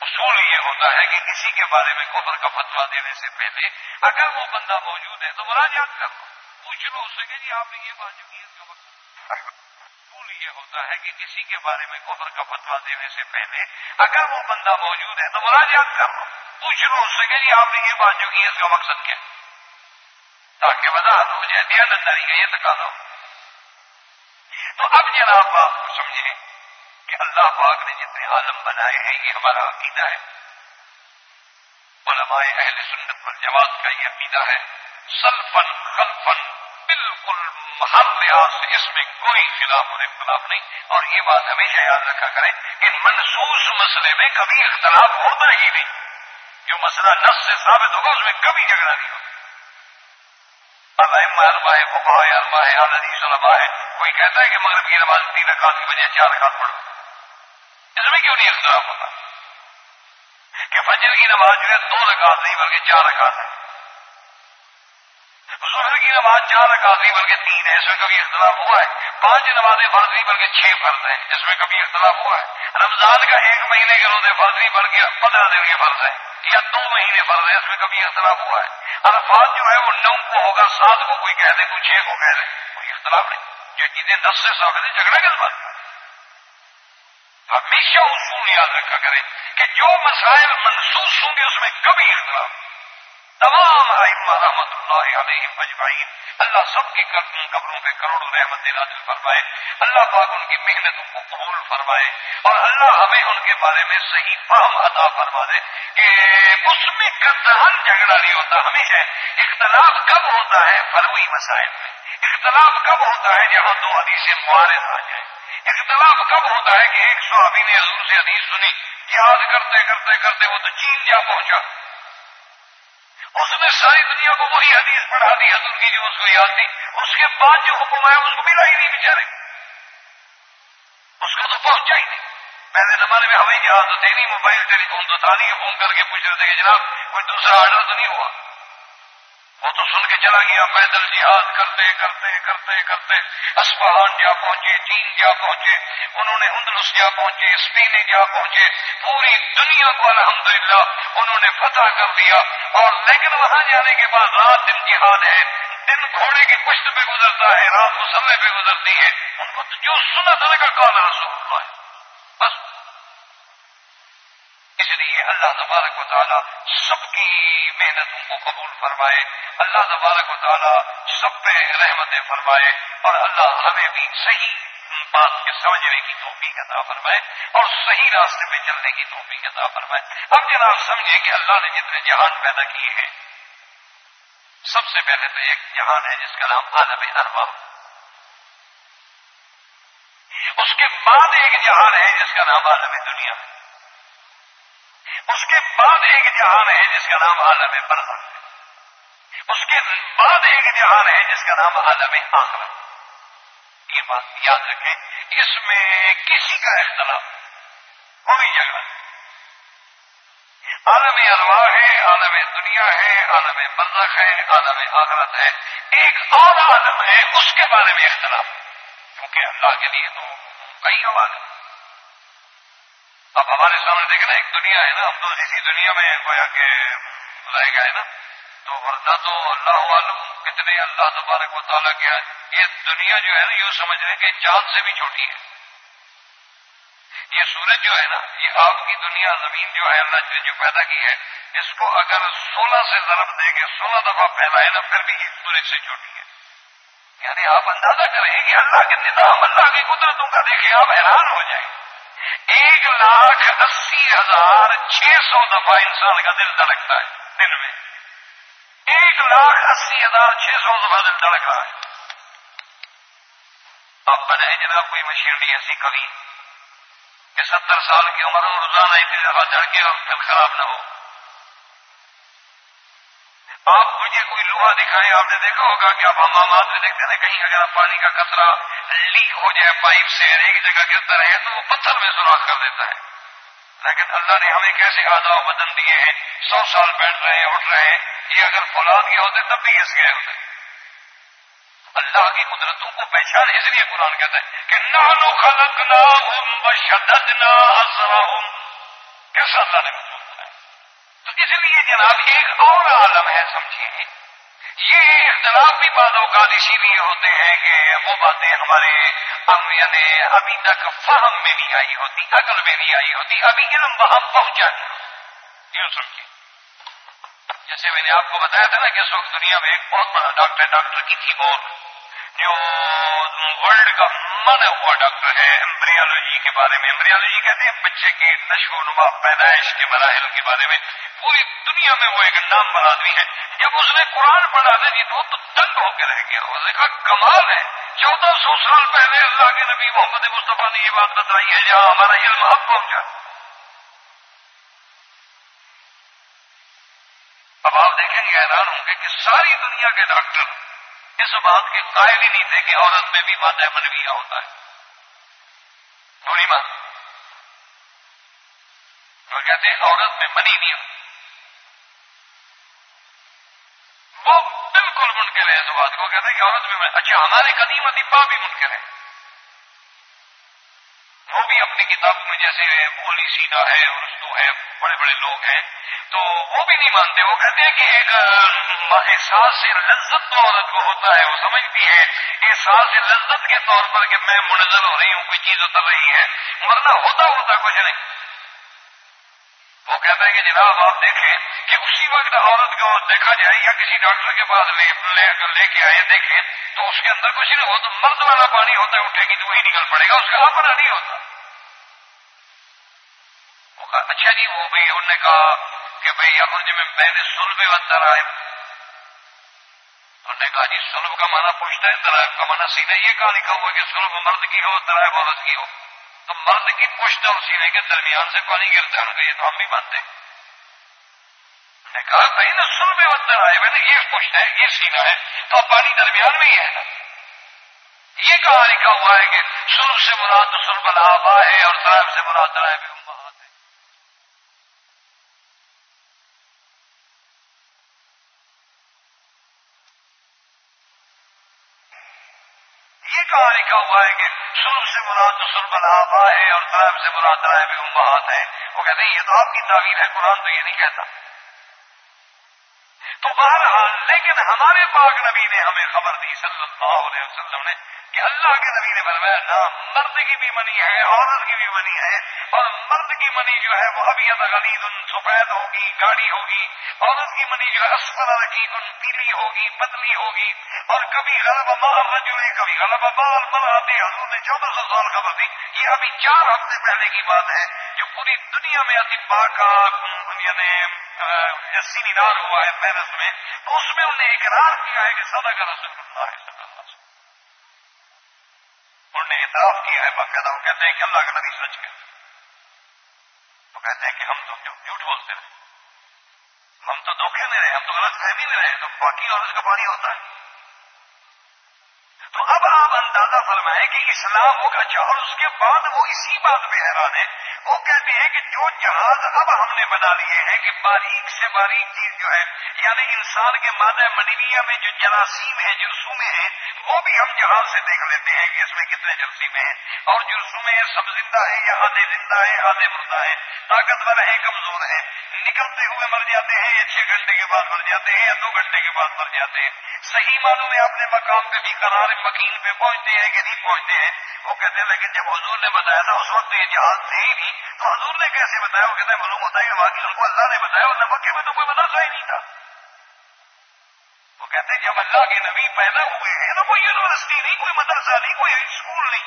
اصول یہ ہوتا ہے کہ کسی کے بارے میں کفر کا فتوا دینے سے پہلے اگر وہ بندہ موجود ہے تو مراجعات کر لو۔ پوچھ لو اس سے کہ جی آپ نے یہ بات جو کی اس کا وقت اصول یہ ہوتا ہے کہ کسی کے بارے میں کفر کا فتوا دینے سے پہلے اگر وہ بندہ موجود ہے تو مراجعات جی کر لو۔ پوچھ لو اس سے کہ جی آپ نے یہ بات جو کی اس کا مقصد کیا تاکہ وضاحت ہو جائے، دیا ننداری کا یہ تقاضا تو اب جناب آپ سمجھیں کہ اللہ پاک نے جتنے عالم بنائے ہیں، یہ ہمارا عقیدہ ہے۔ علماء اہل سنت پر جماعت کا یہ عقیدہ ہے۔ سلفن، خلفن بالکل ہر لحاظ سے اس میں کوئی خلاف اور اختلاف نہیں۔ اور یہ بات ہمیشہ یاد رکھا کریں کہ منسوس مسئلے میں کبھی اختلاف ہوتا ہی نہیں۔ جو مسئلہ نس سے ثابت ہوگا، اس میں کبھی جھگڑا نہیں ہوگا۔ ارما ہے بخا ہے ارما ہے حدیث علما ہے کوئی کہتا ہے کہ مغرب کی نماز تین رکعت کی بجائے چار رکعت پڑھو۔ اس میں کیوں نہیں اختلاف ہوتا؟ کہ فجر کی نماز جو ہے دو رکعت نہیں، بلکہ چار رکعت ہے۔ ظہر کی نماز چار رکعت نہیں بلکہ تین ہے، اس میں کبھی اختلاف ہوا ہے۔ پانچ نمازیں فرض نہیں بلکہ چھ فرض ہیں، اس میں کبھی اختلاف ہوا ہے۔ رمضان کا ایک مہینے کے روزے فرض نہیں بلکہ پندرہ دن کے فرض ہیں، یا دو مہینے فرض ہیں، اس میں کبھی اختلاف ہوا ہے۔ عرفات جو ہے وہ نو کو ہوگا، سات کو کوئی کہہ دے، کوئی چھ کو کہہ دے، کوئی اختلاف نہیں۔ جو چیزیں دس سے ثابت ہیں، جھگڑا کس بات کا؟ ہمیشہ اصول یاد رکھا کریں کہ جو مسائل منسوخ ہوں گے، اس میں کبھی اختلاف تمام رحمت اللہ علیہ مجمعین اللہ سب کی قبروں پہ کروڑوں رحمت نازل فرمائے، اللہ پاک ان کی محنتوں کو قبول فرمائے، اور اللہ ہمیں ان کے بارے میں صحیح فہم عطا فرما دے کہ اس میں قطعن جھگڑا نہیں ہوتا، ہمیشہ اختلاف کب ہوتا ہے فروئی مسائل میں، اختلاف کب ہوتا ہے جہاں دو حدیثیں معارض آ جائیں، اختلاف کب ہوتا ہے کہ ایک صحابی نے حضور سے حدیث سنی، یاد کرتے کرتے کرتے وہ تو چین جا پہنچا اس نے ساری دنیا کو وہی حدیث پڑھا دی، حضور کی جو اس کو یاد تھی۔ اس کے بعد جو حکم آیا، اس کو ملا ہی نہیں بےچارے اس کو تو پہنچا ہی نہیں۔ پہلے زمانے میں ہوائی جہاز تو تھے نہیں، موبائل، ٹیلی فون تو تھا نہیں، فون کر کے پوچھ رہے تھے کہ جناب، کوئی دوسرا آرڈر تو نہیں ہوا۔ وہ تو سن کے چلا گیا، پیدل جہاد کرتے کرتے کرتے کرتے۔ اسپہان جا پہنچے، چین جا پہنچے، انہوں نے اندلس جا پہنچے اسپین جا پہنچے، پوری دنیا کو الحمدللہ انہوں نے فتح کر دیا۔ اور لیکن وہاں جانے کے بعد رات دن جہاد ہے، دن گھوڑے کی پشت پہ گزرتا ہے، رات مسلح پہ گزرتی ہے۔ ان کو جو سنا تھا کا کالا رسول ہے بس اس اللہ تبارک و تعالیٰ سب کی محنتوں کو قبول فرمائے، اللہ تبارک و تعالیٰ سب پہ رحمتیں فرمائے اور اللہ ہمیں بھی صحیح بات کے سمجھنے کی توفیق عطا فرمائے اور صحیح راستے پہ چلنے کی توفیق عطا فرمائے۔ اب جناب سمجھے کہ اللہ نے جتنے جہان پیدا کیے ہیں، سب سے پہلے تو ایک جہان ہے جس کا نام عالم اربا اس کے بعد ایک جہان ہے جس کا نام عالم دنیا۔ ہے اس کے بعد ایک جہان ہے جس کا نام عالم برزخ ہے۔ اس کے بعد ایک جہان ہے جس کا نام عالم آخرت یہ بات یاد رکھیں، اس میں کسی کا اختلاف کوئی جگہ عالم اروا ہے، عالم دنیا ہے، عالم برزخ ہے، عالم آخرت ہے۔ ایک اور عالم ہے، اس کے بارے میں اختلاف۔ کیونکہ اللہ کے لیے تو کئی آواز ہے اب ہمارے سامنے دیکھنا ایک دنیا ہے نا، ہم تو اسی دنیا میں گویا کہ رہ گئے نا۔ تو ورنہ تو اللہ عالم، کتنے اللہ تبارک و تعالیٰ کیا ہاں یہ دنیا جو ہے نا، یوں سمجھ رہے کہ چاند سے بھی چھوٹی ہے۔ یہ سورج جو ہے نا، یہ آپ کی دنیا، زمین جو ہے، اللہ نے جو پیدا کی ہے، اس کو اگر سولہ سے ضرب دے کے سولہ دفعہ پھیلائے نا، پھر بھی یہ سورج سے چھوٹی ہے۔ یعنی آپ اندازہ کریں کہ اللہ کے نظام، اللہ کی قدرتوں کا دیکھیں، آپ حیران ہو جائیں۔ ایک لاکھ اسی ہزار چھ سو دفعہ انسان کا دل دھڑکتا ہے دن میں۔ ایک لاکھ اسی ہزار چھ سو دفعہ دل دھڑک رہا ہے۔ اب بنائے جناب کوئی مشینری ایسی کبھی کہ ستر سال کی عمر روزانہ اتنی دفعہ دھڑکے اور دل خراب نہ ہو آپ مجھے کوئی لوہا دکھائیں آپ نے دیکھا ہوگا کہ آپ ہمامات میں دیکھتے ہیں کہیں اگر پانی کا کچرا لیک ہو جائے پائپ سے ایک جگہ گرتا رہے تو وہ پتھر میں سوراخ کر دیتا ہے۔ لیکن اللہ نے ہمیں کیسے آدھا بدن دیے ہیں، سو سال بیٹھ رہے ہیں، اٹھ رہے ہیں، یہ اگر فولاد کے ہوتے تب بھی گس گئے ہوتے۔ اللہ کی قدرتوں کو پہچان اس لیے قرآن کہتا ہے کہ نہ خلق نہ کیسا اللہ نے تو اس لیے جناب ایک اور عالم ہے، سمجھیے۔ یہ اختلاف بھی بعض اوقات اسی لیے ہوتے ہیں کہ وہ باتیں ہمارے یعنی ابھی تک فہم میں نہیں آئی ہوتی، عقل میں نہیں آئی ہوتی، ابھی علم وہاں پہنچا نہیں یوں سمجھے جیسے میں نے آپ کو بتایا تھا نا کہ اس وقت دنیا میں ایک بہت بڑا ڈاکٹر ڈاکٹر کی تھی بہت جو ورلڈ کا من ہوا ڈاکٹر ہے، امبریالوجی کے بارے میں۔ امبریالوجی کہتے ہیں بچے کے نشو و نما پیدائش کے مراحل کے بارے میں۔ پوری دنیا میں وہ ایک نام بر آدمی ہے۔ جب اس نے قرآن پڑھا تھا جی تو تنگ ہو کے رہ گیا۔ اس نے کہا، کمال ہے۔ چودہ سو سال پہلے اللہ کے نبی محمد مصطفیٰ نے یہ بات بتائی ہے، جہاں ہمارا علم اب پہنچا اب آپ دیکھیں گے حیران ہوں گے کہ ساری دنیا کے ڈاکٹر اس بات کے قائل ہی نہیں تھے کہ عورت میں بھی مادہ منویہ ہوتا ہے۔ تھوڑی ماں وہ کہتے ہیں عورت میں منی نہیں وہ بالکل منکر ہے اس بات کو، کہتے ہیں کہ عورت میں اچھا ہمارے قدیم ادیبا بھی منکر ہے وہ بھی اپنی کتابوں میں جیسے بولی سینا ہے اور ہے بڑے بڑے لوگ ہیں۔ تو وہ بھی نہیں مانتے، وہ کہتے ہیں کہ ایک احساس لذت تو عورت کو ہوتا ہے، وہ سمجھتی ہے۔ احساس لذت کے طور پر کہ میں منظر ہو رہی ہوں، کوئی چیز اتر رہی ہے۔ ورنہ ہوتا ہوتا کچھ نہیں۔ وہ کہتا ہے کہ جناب آپ دیکھیں کہ اسی وقت عورت کو دیکھا جائے یا کسی ڈاکٹر کے پاس لے لے لے کے آئے دیکھیں تو اس کے اندر کچھ نہیں ہو تو مرد والا پانی ہوتا ہے، اٹھے گی تو وہی نکل پڑے گا، اس کا ہاں اپنا نہیں ہوتا۔ اچھا جی وہ بھائی، انہوں نے کہا کہ بھائی جی میں پہلے سلب اندر آئے انہوں نے کہا جی سلب کا مانا پوچھتا ہے درائب کا مانا سیدھا یہ کہا، لکھا ہوا کہ سلب مرد کی ہو درائب عورت کی ہو۔ تو مرد کی پشت اور سینے کے درمیان سے پانی گرتا ہے؟ یہ تو ہم بھی مانتے نے کہا، بھائی نا سلب اندر آئے۔ میں نے یہ پشت ہے، یہ سینا ہے، تو اب پانی درمیان میں ہی ہے نا؟ یہ کہا لکھا ہوا ہے کہ سر سے مراد تو سلب الابا ہے اور درائب سے مراد درائب کہاں لکھا ہوا ہے کہ سلب سے مراد آبا ہے اور صاحب سے مراد طرح امہات ہے وہ کہتے ہیں، یہ تو آپ کی تعویر ہے، قرآن تو یہ نہیں کہتا۔ تو بہرحال، لیکن ہمارے پاک نبی نے ہمیں خبر دی صلی اللہ علیہ وسلم نے کہ اللہ کے نبی نے فرمایا، نہ، مرد کی بھی منی ہے، عورت کی بھی منی ہے، اور مرد کی منی جو ہے وہ ابھی غلید سفید ہوگی، گاڑی ہوگی، عورت کی منی جو ہے اسفر رقید پیلی ہوگی، پتلی ہوگی، اور کبھی غلب مال رجوے کبھی غلب مال بناتے حضور نے چودہ سو سال خبر دی، یہ ابھی چار ہفتے پہلے کی بات ہے جو پوری دنیا میں اتبا کا یعنی سیمینار ہوا ہے پیرس میں، تو اس میں انہوں نے اقرار کیا ہے کہ سدا کا رسول اللہ ہے انہوں نے اعتراف کیا ہے، باقاعدہ وہ کہتے ہیں کہ اللہ کا نبی سچ گئے وہ کہتے ہیں کہ ہم تو جھوٹ بولتے رہے۔ ہم تو دھوکے میں رہے، ہم تو غلط فہمی میں رہے، تو باقی اور اس کا پانی ہوتا ہے۔ تو اب آپ اندازہ فرمائیں کہ اسلام ہوگا اچھا اور اس کے بعد وہ اسی بات میں حیران ہے وہ کہتے ہیں کہ جو جہاز اب ہم نے بنا لیے ہیں کہ باریک سے باریک چیز جو ہے یعنی انسان کے مادہ منیویا میں جو جراثیم ہیں جرسومے ہیں، وہ بھی ہم جہاز سے دیکھ لیتے ہیں کہ اس میں کتنے جرسیم ہیں۔ اور جرسومے سب زندہ ہیں یا آدھے زندہ ہیں آدھے مردہ ہیں۔ طاقتور ہیں، کمزور ہیں۔ نکلتے ہوئے مر جاتے ہیں، یا چھ گھنٹے کے بعد مر جاتے ہیں، یا دو گھنٹے کے بعد مر جاتے ہیں۔ صحیح معلوم ہے اپنے مقام پہ بھی قرار مکین پہ پہنچتے ہیں کہ نہیں پہنچتے ہیں۔ وہ کہتے ہیں، لیکن جب حضور نے بتایا تھا، اس وقت یہ جہاز تھے ہی نہیں۔ نہیں تو حضور نے کیسے بتایا وہ کہتے ہیں معلوم ہوتا ہے کہ باقی ان کو اللہ نے بتایا اور مکے میں تو کوئی مدرسہ ہی نہیں تھا۔ وہ کہتے ہیں جب اللہ کے نبی پیدا ہوئے ہیں تو کوئی یونیورسٹی نہیں، کوئی مدرسہ نہیں، کوئی اسکول نہیں۔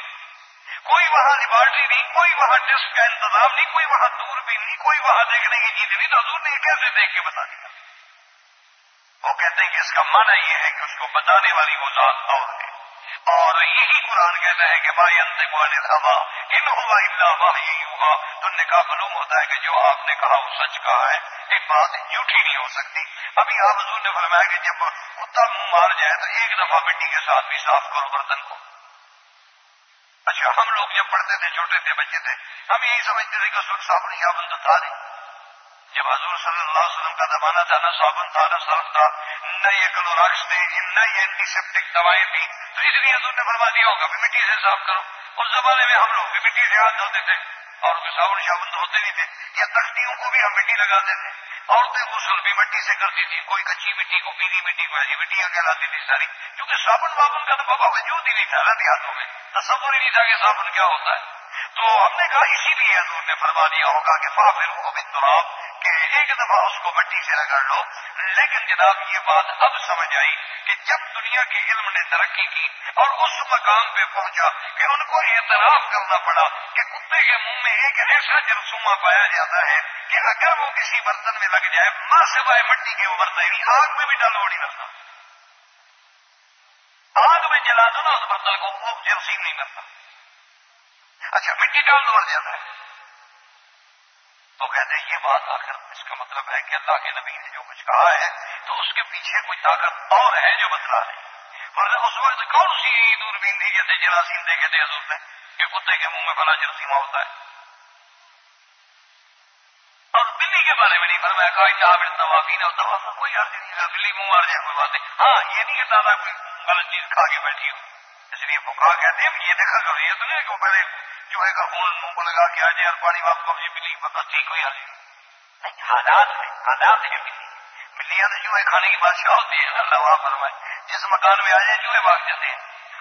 کوئی وہاں لیبارٹری نہیں، کوئی وہاں ٹیسٹ کا انتظام نہیں، کوئی وہاں دور بھی نہیں، کوئی وہاں دیکھنے کی چیز نہیں۔ تو حضور نے کیسے دیکھ کے بتا دیا؟ وہ کہتے ہیں کہ اس کا معنی یہ ہے کہ اس کو بتانے والی وہ ذات اور ہے۔ اور یہی قرآن کہتا ہے کہ بھائی انت کو ہوا ان ہوا اللہ یہی ہوا تو نے کہا معلوم ہوتا ہے کہ جو آپ نے کہا وہ سچ کہا ہے۔ ایک بات جھوٹھی نہیں ہو سکتی۔ ابھی آپ حضور نے فرمایا کہ جب کتا منہ مار جائے تو ایک دفعہ مٹی کے ساتھ بھی صاف کرو برتن کو۔ اچھا ہم لوگ جب پڑھتے تھے، چھوٹے تھے، بچے تھے، ہم یہی سمجھتے تھے کہ اس وقت صابن یا بند تھا نہیں۔ جب حضور صلی اللہ علیہ وسلم کا زمانہ تھا، نہ صابن تھا، نہ صرف تھا، نہ یہ کلوراکس تھے، نہ یہ اینٹی سیپٹک دوائیں تھیں۔ تو اس لیے حضور نے فرما دیا ہوگا بھی مٹی سے صاف کرو۔ اس زمانے میں ہم لوگ بھی مٹی سے ہاتھ دھوتے تھے۔ اور کوئی صابن ہوتے نہیں تھے، یا تختیوں کو بھی ہم مٹی لگاتے تھے عورتیں غسل بھی مٹی سے کرتی تھی کوئی کچی مٹی کو پیلی مٹی کو ایسی مٹیاں کہلاتی تھی ساری۔ کیونکہ صابن وابن کا تو بابا وجود ہی نہیں تھا رہتی ہاتھوں میں۔ تصور ہی نہیں تھا کہ صابن کیا ہوتا ہے۔ تو ہم نے کہا، اسی لیے حضور نے فرما دیا ہوگا کہ فافر کو تراب کہ ایک دفعہ اس کو مٹی سے رگڑ لو۔ لیکن جناب، یہ بات اب سمجھ آئی کہ جب دنیا کے علم نے ترقی کی اور اس مقام پہ پہنچا کہ ان کو اعتراف کرنا پڑا کہ کتے کے منہ میں ایک ایسا جرسوما پایا جاتا ہے کہ اگر وہ کسی برتن میں لگ جائے ماں سوائے مٹی کے اوپر نہیں آگ میں بھی ڈالو نہیں کرتا آگ میں جلا دو نا اس برتن کو، وہ جرسیم نہیں کرتا اچھا مٹی ڈال دو مر جاتا ہے۔ تو کہتے ہیں، یہ بات آخر اس کا مطلب ہے کہ اللہ کے نبی نے جو کچھ کہا ہے، تو اس کے پیچھے کوئی طاقت اور ہے جو بدلا نہیں ورنہ اس وقت کون سی دوربین دی جیسے جراثیم دیکھے تھے حضور نے کہ کتے کے منہ میں بلا جرسیما ہوتا ہے؟ والے میں نہیں فرمایا کہا جہاں میرے طوافی نے طواف کوئی عرض نہیں، بلی منہ مار جائے کوئی بات نہیں۔ ہاں یہ نہیں کہ دادا کوئی غلط چیز کھا کے بیٹھی ہو۔ اس لیے وہ کہا کہتے ہیں یہ دیکھا کرو، یہ تو نہیں کہ پہلے چوہے کا خون منہ کو لگا کے آ جائے اور پانی واپس کو بلی پتا ٹھیک ہوئی عرض نہیں، حالات ہیں حالات ہیں بلی بلیاں تو چوہے کھانے کی بادشاہ ہوتی ہے، اللہ وہاں فرمائے۔ جس مکان میں آ جائے چوہے بھاگ جاتے ہیں۔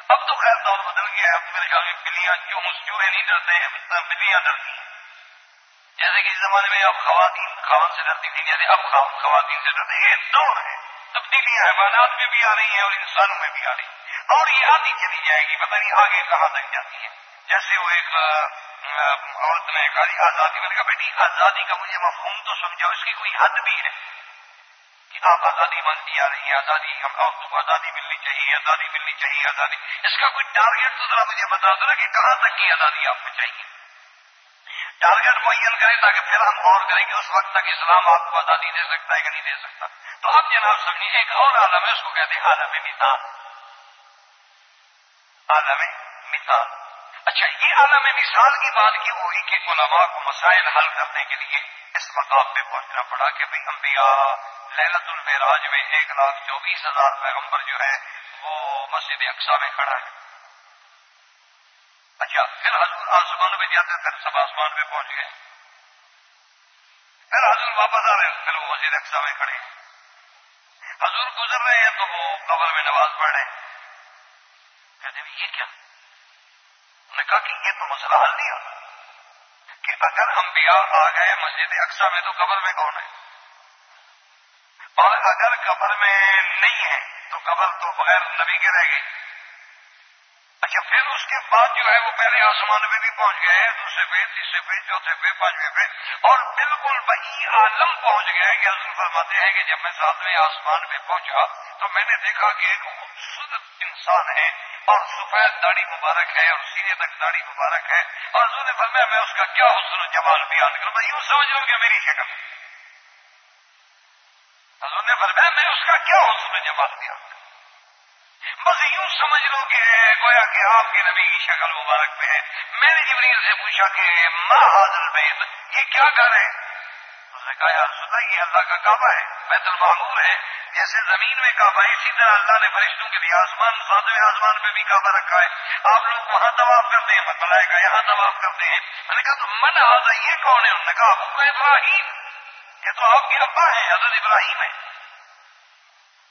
اب تو خیر دور بدل گیا ہے، اب میرے خیال میں بلیاں چوہ چوہے نہیں ڈرتے ہیں بلیاں ڈرتی ہیں۔ جیسے کہ اس زمانے میں اب خواتین خواتین سے ڈرتی تھی جیسے اب خواتین سے ڈرتے ہیں۔ دور ہے، تبدیلیاں، حیوانات میں بھی آ رہی ہیں اور انسانوں میں بھی آ رہی ہیں۔ اور یہ آتی چلی جائے گی، پتہ نہیں آگے کہاں تک جاتی ہے۔ جیسے وہ ایک عورت نے کہا آزادی میں نے کہا بیٹی آزادی کا مجھے مفہوم تو سمجھاؤ اس کی کوئی حد بھی ہے کہ آپ آزادی مانگتی آ رہی ہیں، آزادی، ہم عورتوں کو آزادی ملنی چاہیے، آزادی ملنی چاہیے، آزادی۔ اس کا کوئی ٹارگیٹ تو ذرا مجھے بتا دو نا کہ کہاں تک کی آزادی آپ کو چاہیے۔ ٹارگیٹ معین کریں تاکہ پھر ہم غور کریں کہ اس وقت تک اسلام آپ کو آزادی دے سکتا ہے کہ نہیں دے سکتا۔ تو اب جناب سمجھیے ایک اور عالم ہے، اس کو کہتے ہیں عالم مثال۔ عالم مثال۔ اچھا یہ عالم مثال کی بات کی ہوئی کہ علماء کو مسائل حل کرنے کے لیے اس مقام پہ پہنچنا پڑا کہ بھائی انبیاء لہلت المعراج میں ایک لاکھ چوبیس ہزار پیغمبر جو ہے وہ مسجد اقسا میں کھڑا ہے۔ اچھا پھر حضور آسمان میں جاتے پھر سب آسمان پہ پہنچ گئے۔ پھر حضور واپس آ رہے ہیں، پھر وہ مسجد اقسا میں کھڑے ہیں۔ حضور گزر رہے ہیں تو وہ قبر میں نماز پڑھ رہے ہیں۔ کہتے ہیں، یہ کیا؟ انہوں نے کہا کہ یہ تو مسئلہ حل نہیں ہوتا کہ اگر انبیاء آ گئے مسجد اقسا میں تو قبر میں کون ہے؟ اور اگر قبر میں نہیں ہے تو قبر تو بغیر نبی کے رہ گئی۔ اچھا پھر اس کے بعد جو ہے وہ پہلے آسمان پہ بھی پہنچ گئے، دوسرے پہ، تیسرے پہ، چوتھے پہ، پانچویں پہ۔ اور بالکل وہی عالم پہنچ گئے کہ حضور فرماتے ہیں کہ جب میں ساتویں آسمان پہ پہنچا تو میں نے دیکھا کہ ایک خوبصورت انسان ہے۔ اور سفید داڑھی مبارک ہے اور سینے تک داڑھی مبارک ہے اور حضور نے فرمایا، میں اس کا کیا حسن و جمال بیان کروں؟ میں یوں سمجھ لوں کہ میری شکل حضور نے فرمایا، میں اس کا کیا حسن و جمال بیان کروں؟ بس یوں سمجھ لو کہ گویا کہ آپ کے نبی کی شکل مبارک میں ہے۔ میں نے جبریل سے پوچھا کہ ماں حاضر بیت یہ کیا کر ہے؟ اس نے کہا یار سنا یہ اللہ کا کعبہ ہے، بیت المعمور ہے۔ جیسے زمین میں کعبہ ہے، اسی طرح اللہ نے فرشتوں کے لیے آسمان ساتویں آسمان پہ بھی کعبہ رکھا ہے۔ آپ لوگ وہاں طواف کرتے ہیں، مطلع کا یہاں طواف کرتے ہیں۔ میں نے کہا، تو من آزا یہ کون ہے؟ انہوں نے کہا، ابو ابراہیم۔ یہ تو آپ کے ابا ہیں، حضرت ابراہیم ہے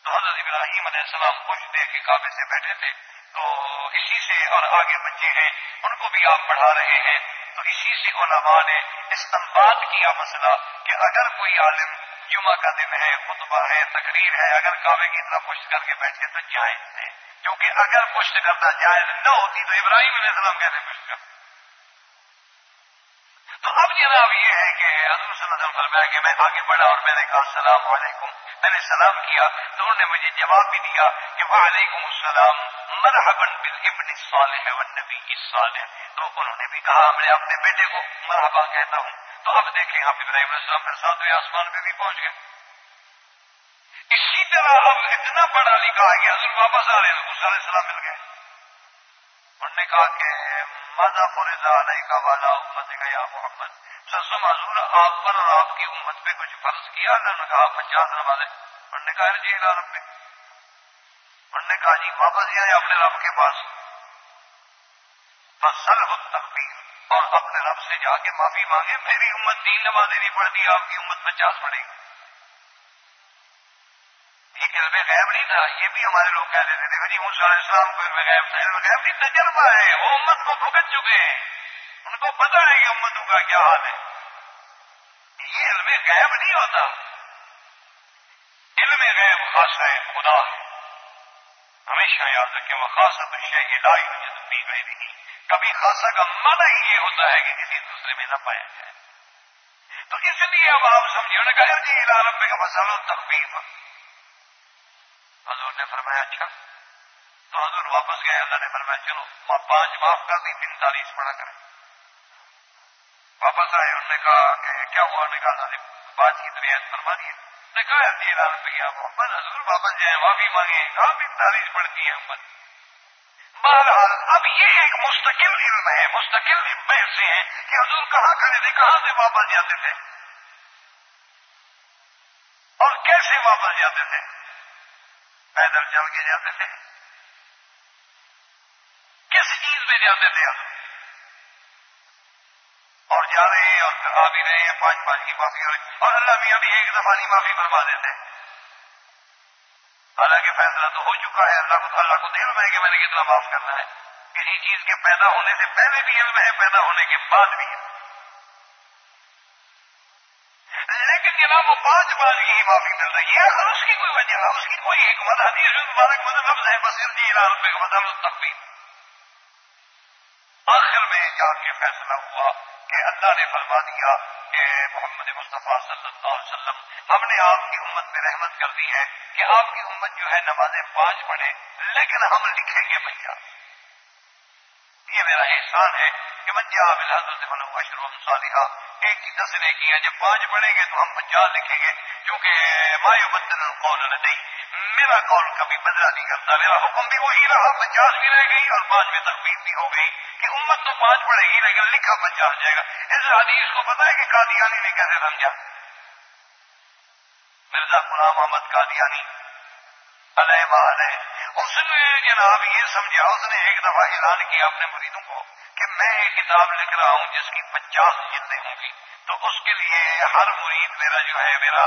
تو حضرت ابراہیم علیہ السلام کچھ دیر کے کعبے سے بیٹھے تھے۔ تو اسی سے اور آگے بچے ہیں، ان کو بھی آپ پڑھا رہے ہیں۔ تو اسی سے علماء نے استمباد کیا مسئلہ کہ اگر کوئی عالم جمعہ کا دن ہے، خطبہ ہے، تقریر ہے۔ اگر کعبے کی طرح پشت کر کے بیٹھے تو جائز ہے۔ کیونکہ اگر پشت کرنا جائز نہ ہوتی تو ابراہیم علیہ السلام کیسے پشت کرتے تو اب جناب یہ ہے کہ حضور صلی اللہ علیہ وسلم فرمایا کہ میں آگے بڑھا اور میں نے کہا، السلام علیکم۔ میں نے سلام کیا۔ تو انہوں نے مجھے جواب بھی دیا کہ، وعلیکم السلام۔ مرحبا بالابن الصالح والنبی الصالح. تو انہوں نے بھی کہا، میں اپنے بیٹے کو مرحبا کہتا ہوں۔ تو اب دیکھیں آپ ابراہیم علیہ السلام پھر ساتویں آسمان پہ بھی پہنچ گئے۔ اسی طرح اب اتنا پڑھا لکھا ہے کہ حضور واپس آ رہے ہیں، حضور علیہ السلام مل گئے۔ انہوں نے کہا کہ مادا فرضا علیہ کا والا امت کا یا محمد؟ سسم حضور، آپ پر اور آپ کی امت پہ کچھ فرض کیا؟ انہوں نے کہا پچاس نمازیں انہوں نے کہا جی رب پہ انہوں نے کہا جی واپس جائیں اپنے رب کے پاس۔ بس سر ہو تقبیر اور اپنے رب سے جا کے معافی مانگے، میری امت تین نمازیں نہیں پڑھتی، آپ کی امت پچاس پڑے گی۔ یہ علم غیب نہیں تھا، یہ بھی ہمارے لوگ کہہ دیتے تھے جی علیہ السلام کو علم غیب تھا علم غیب نہیں تجربہ ہے وہ امت کو بھگت چکے ہیں۔ ان کو پتا ہے کہ امتوں کا کیا حال ہے۔ یہ علم غیب نہیں ہوتا۔ علم غیب خاص ہے، خدا ہمیشہ یاد رکھیں، وہ خاص شہ لائی بھی گئی نہیں کبھی خاصا کا معنی ہی یہ ہوتا ہے کہ کسی دوسرے میں نہ پایا جائے۔ تو اس لیے اب آپ سمجھے نے کہا جی عالم کا مسئلہ تخفیف حضور نے فرمایا اچھا۔ تو حضور واپس گئے، اللہ نے فرمایا، چلو پانچ معاف کر دی پینتالیس پڑھا کریں۔ واپس آئے، انہوں نے کہا کہ کیا ہوا؟ انہوں نے کہا بات کی طبیعت فرما دی نے کہا جی روپیہ محمد، حضور واپس جائیں معافی مانگے کہاں پینتالیس پڑھتی ہے امت بہرحال، اب یہ ایک مستقل علم ہے، مستقل بحث ہیں کہ حضور کہاں کھڑے تھے، کہاں سے واپس جاتے تھے؟ اور کیسے واپس جاتے تھے؟ پیدل چل کے جاتے تھے۔ کس چیز میں جاتے تھے آپ اور جا رہے ہیں اور آ بھی رہے ہیں، پانچ پانچ کی معافی ہو رہی اور اللہ بھی ابھی ایک دفعہ نہیں معافی فرما دیتے حالانکہ فیصلہ تو ہو چکا ہے، اللہ کو اللہ کو دل میں ہے کہ میں نے کتنا معاف کرنا ہے۔ کسی چیز کے پیدا ہونے سے پہلے بھی علم ہے، پیدا ہونے کے بعد بھی ہے۔ لیکن جناب، وہ پانچ بار کی ہی معافی مل رہی ہے۔ اور اس کی کوئی وجہ اس کی کوئی حکمت، حدیث مبارک مطلب لفظ ہے، بس ارد میں مطلب تقبیر آخر میں جا کے فیصلہ ہوا کہ اللہ نے فرما دیا کہ محمد مصطفیٰ صلی اللہ علیہ وسلم، ہم نے آپ کی امت میں رحمت کر دی ہے کہ آپ کی امت جو ہے نمازیں پانچ پڑھے، لیکن ہم لکھیں گے بچہ۔ یہ میرا احسان ہے کہ بچہ حضرت بنو اشرم صالحہ ایک کی دس نے کیا جب پانچ پڑھیں گے تو ہم پچاس لکھیں گے کیونکہ مایو بدن قول نہیں میرا قول کبھی بدلا نہیں کرتا، میرا حکم بھی وہی رہا پچاس بھی رہ گئی اور پانچ میں تخفیف بھی ہو گئی۔ کہ امت تو پانچ پڑے گی لیکن لکھا پچاس جائے گا۔ اس حدیث کو پتا ہے کہ قادیانی نے کیسے سمجھا مرزا غلام محمد قادیانی، علیہ علیہ اس نے جناب، یہ سمجھا اس نے ایک دفعہ اعلان کیا اپنے مریدوں کو کہ میں ایک کتاب لکھ رہا ہوں جس کی پچاس جلدیں ہوں گی۔ تو اس کے لیے ہر مرید میرا جو ہے، میرا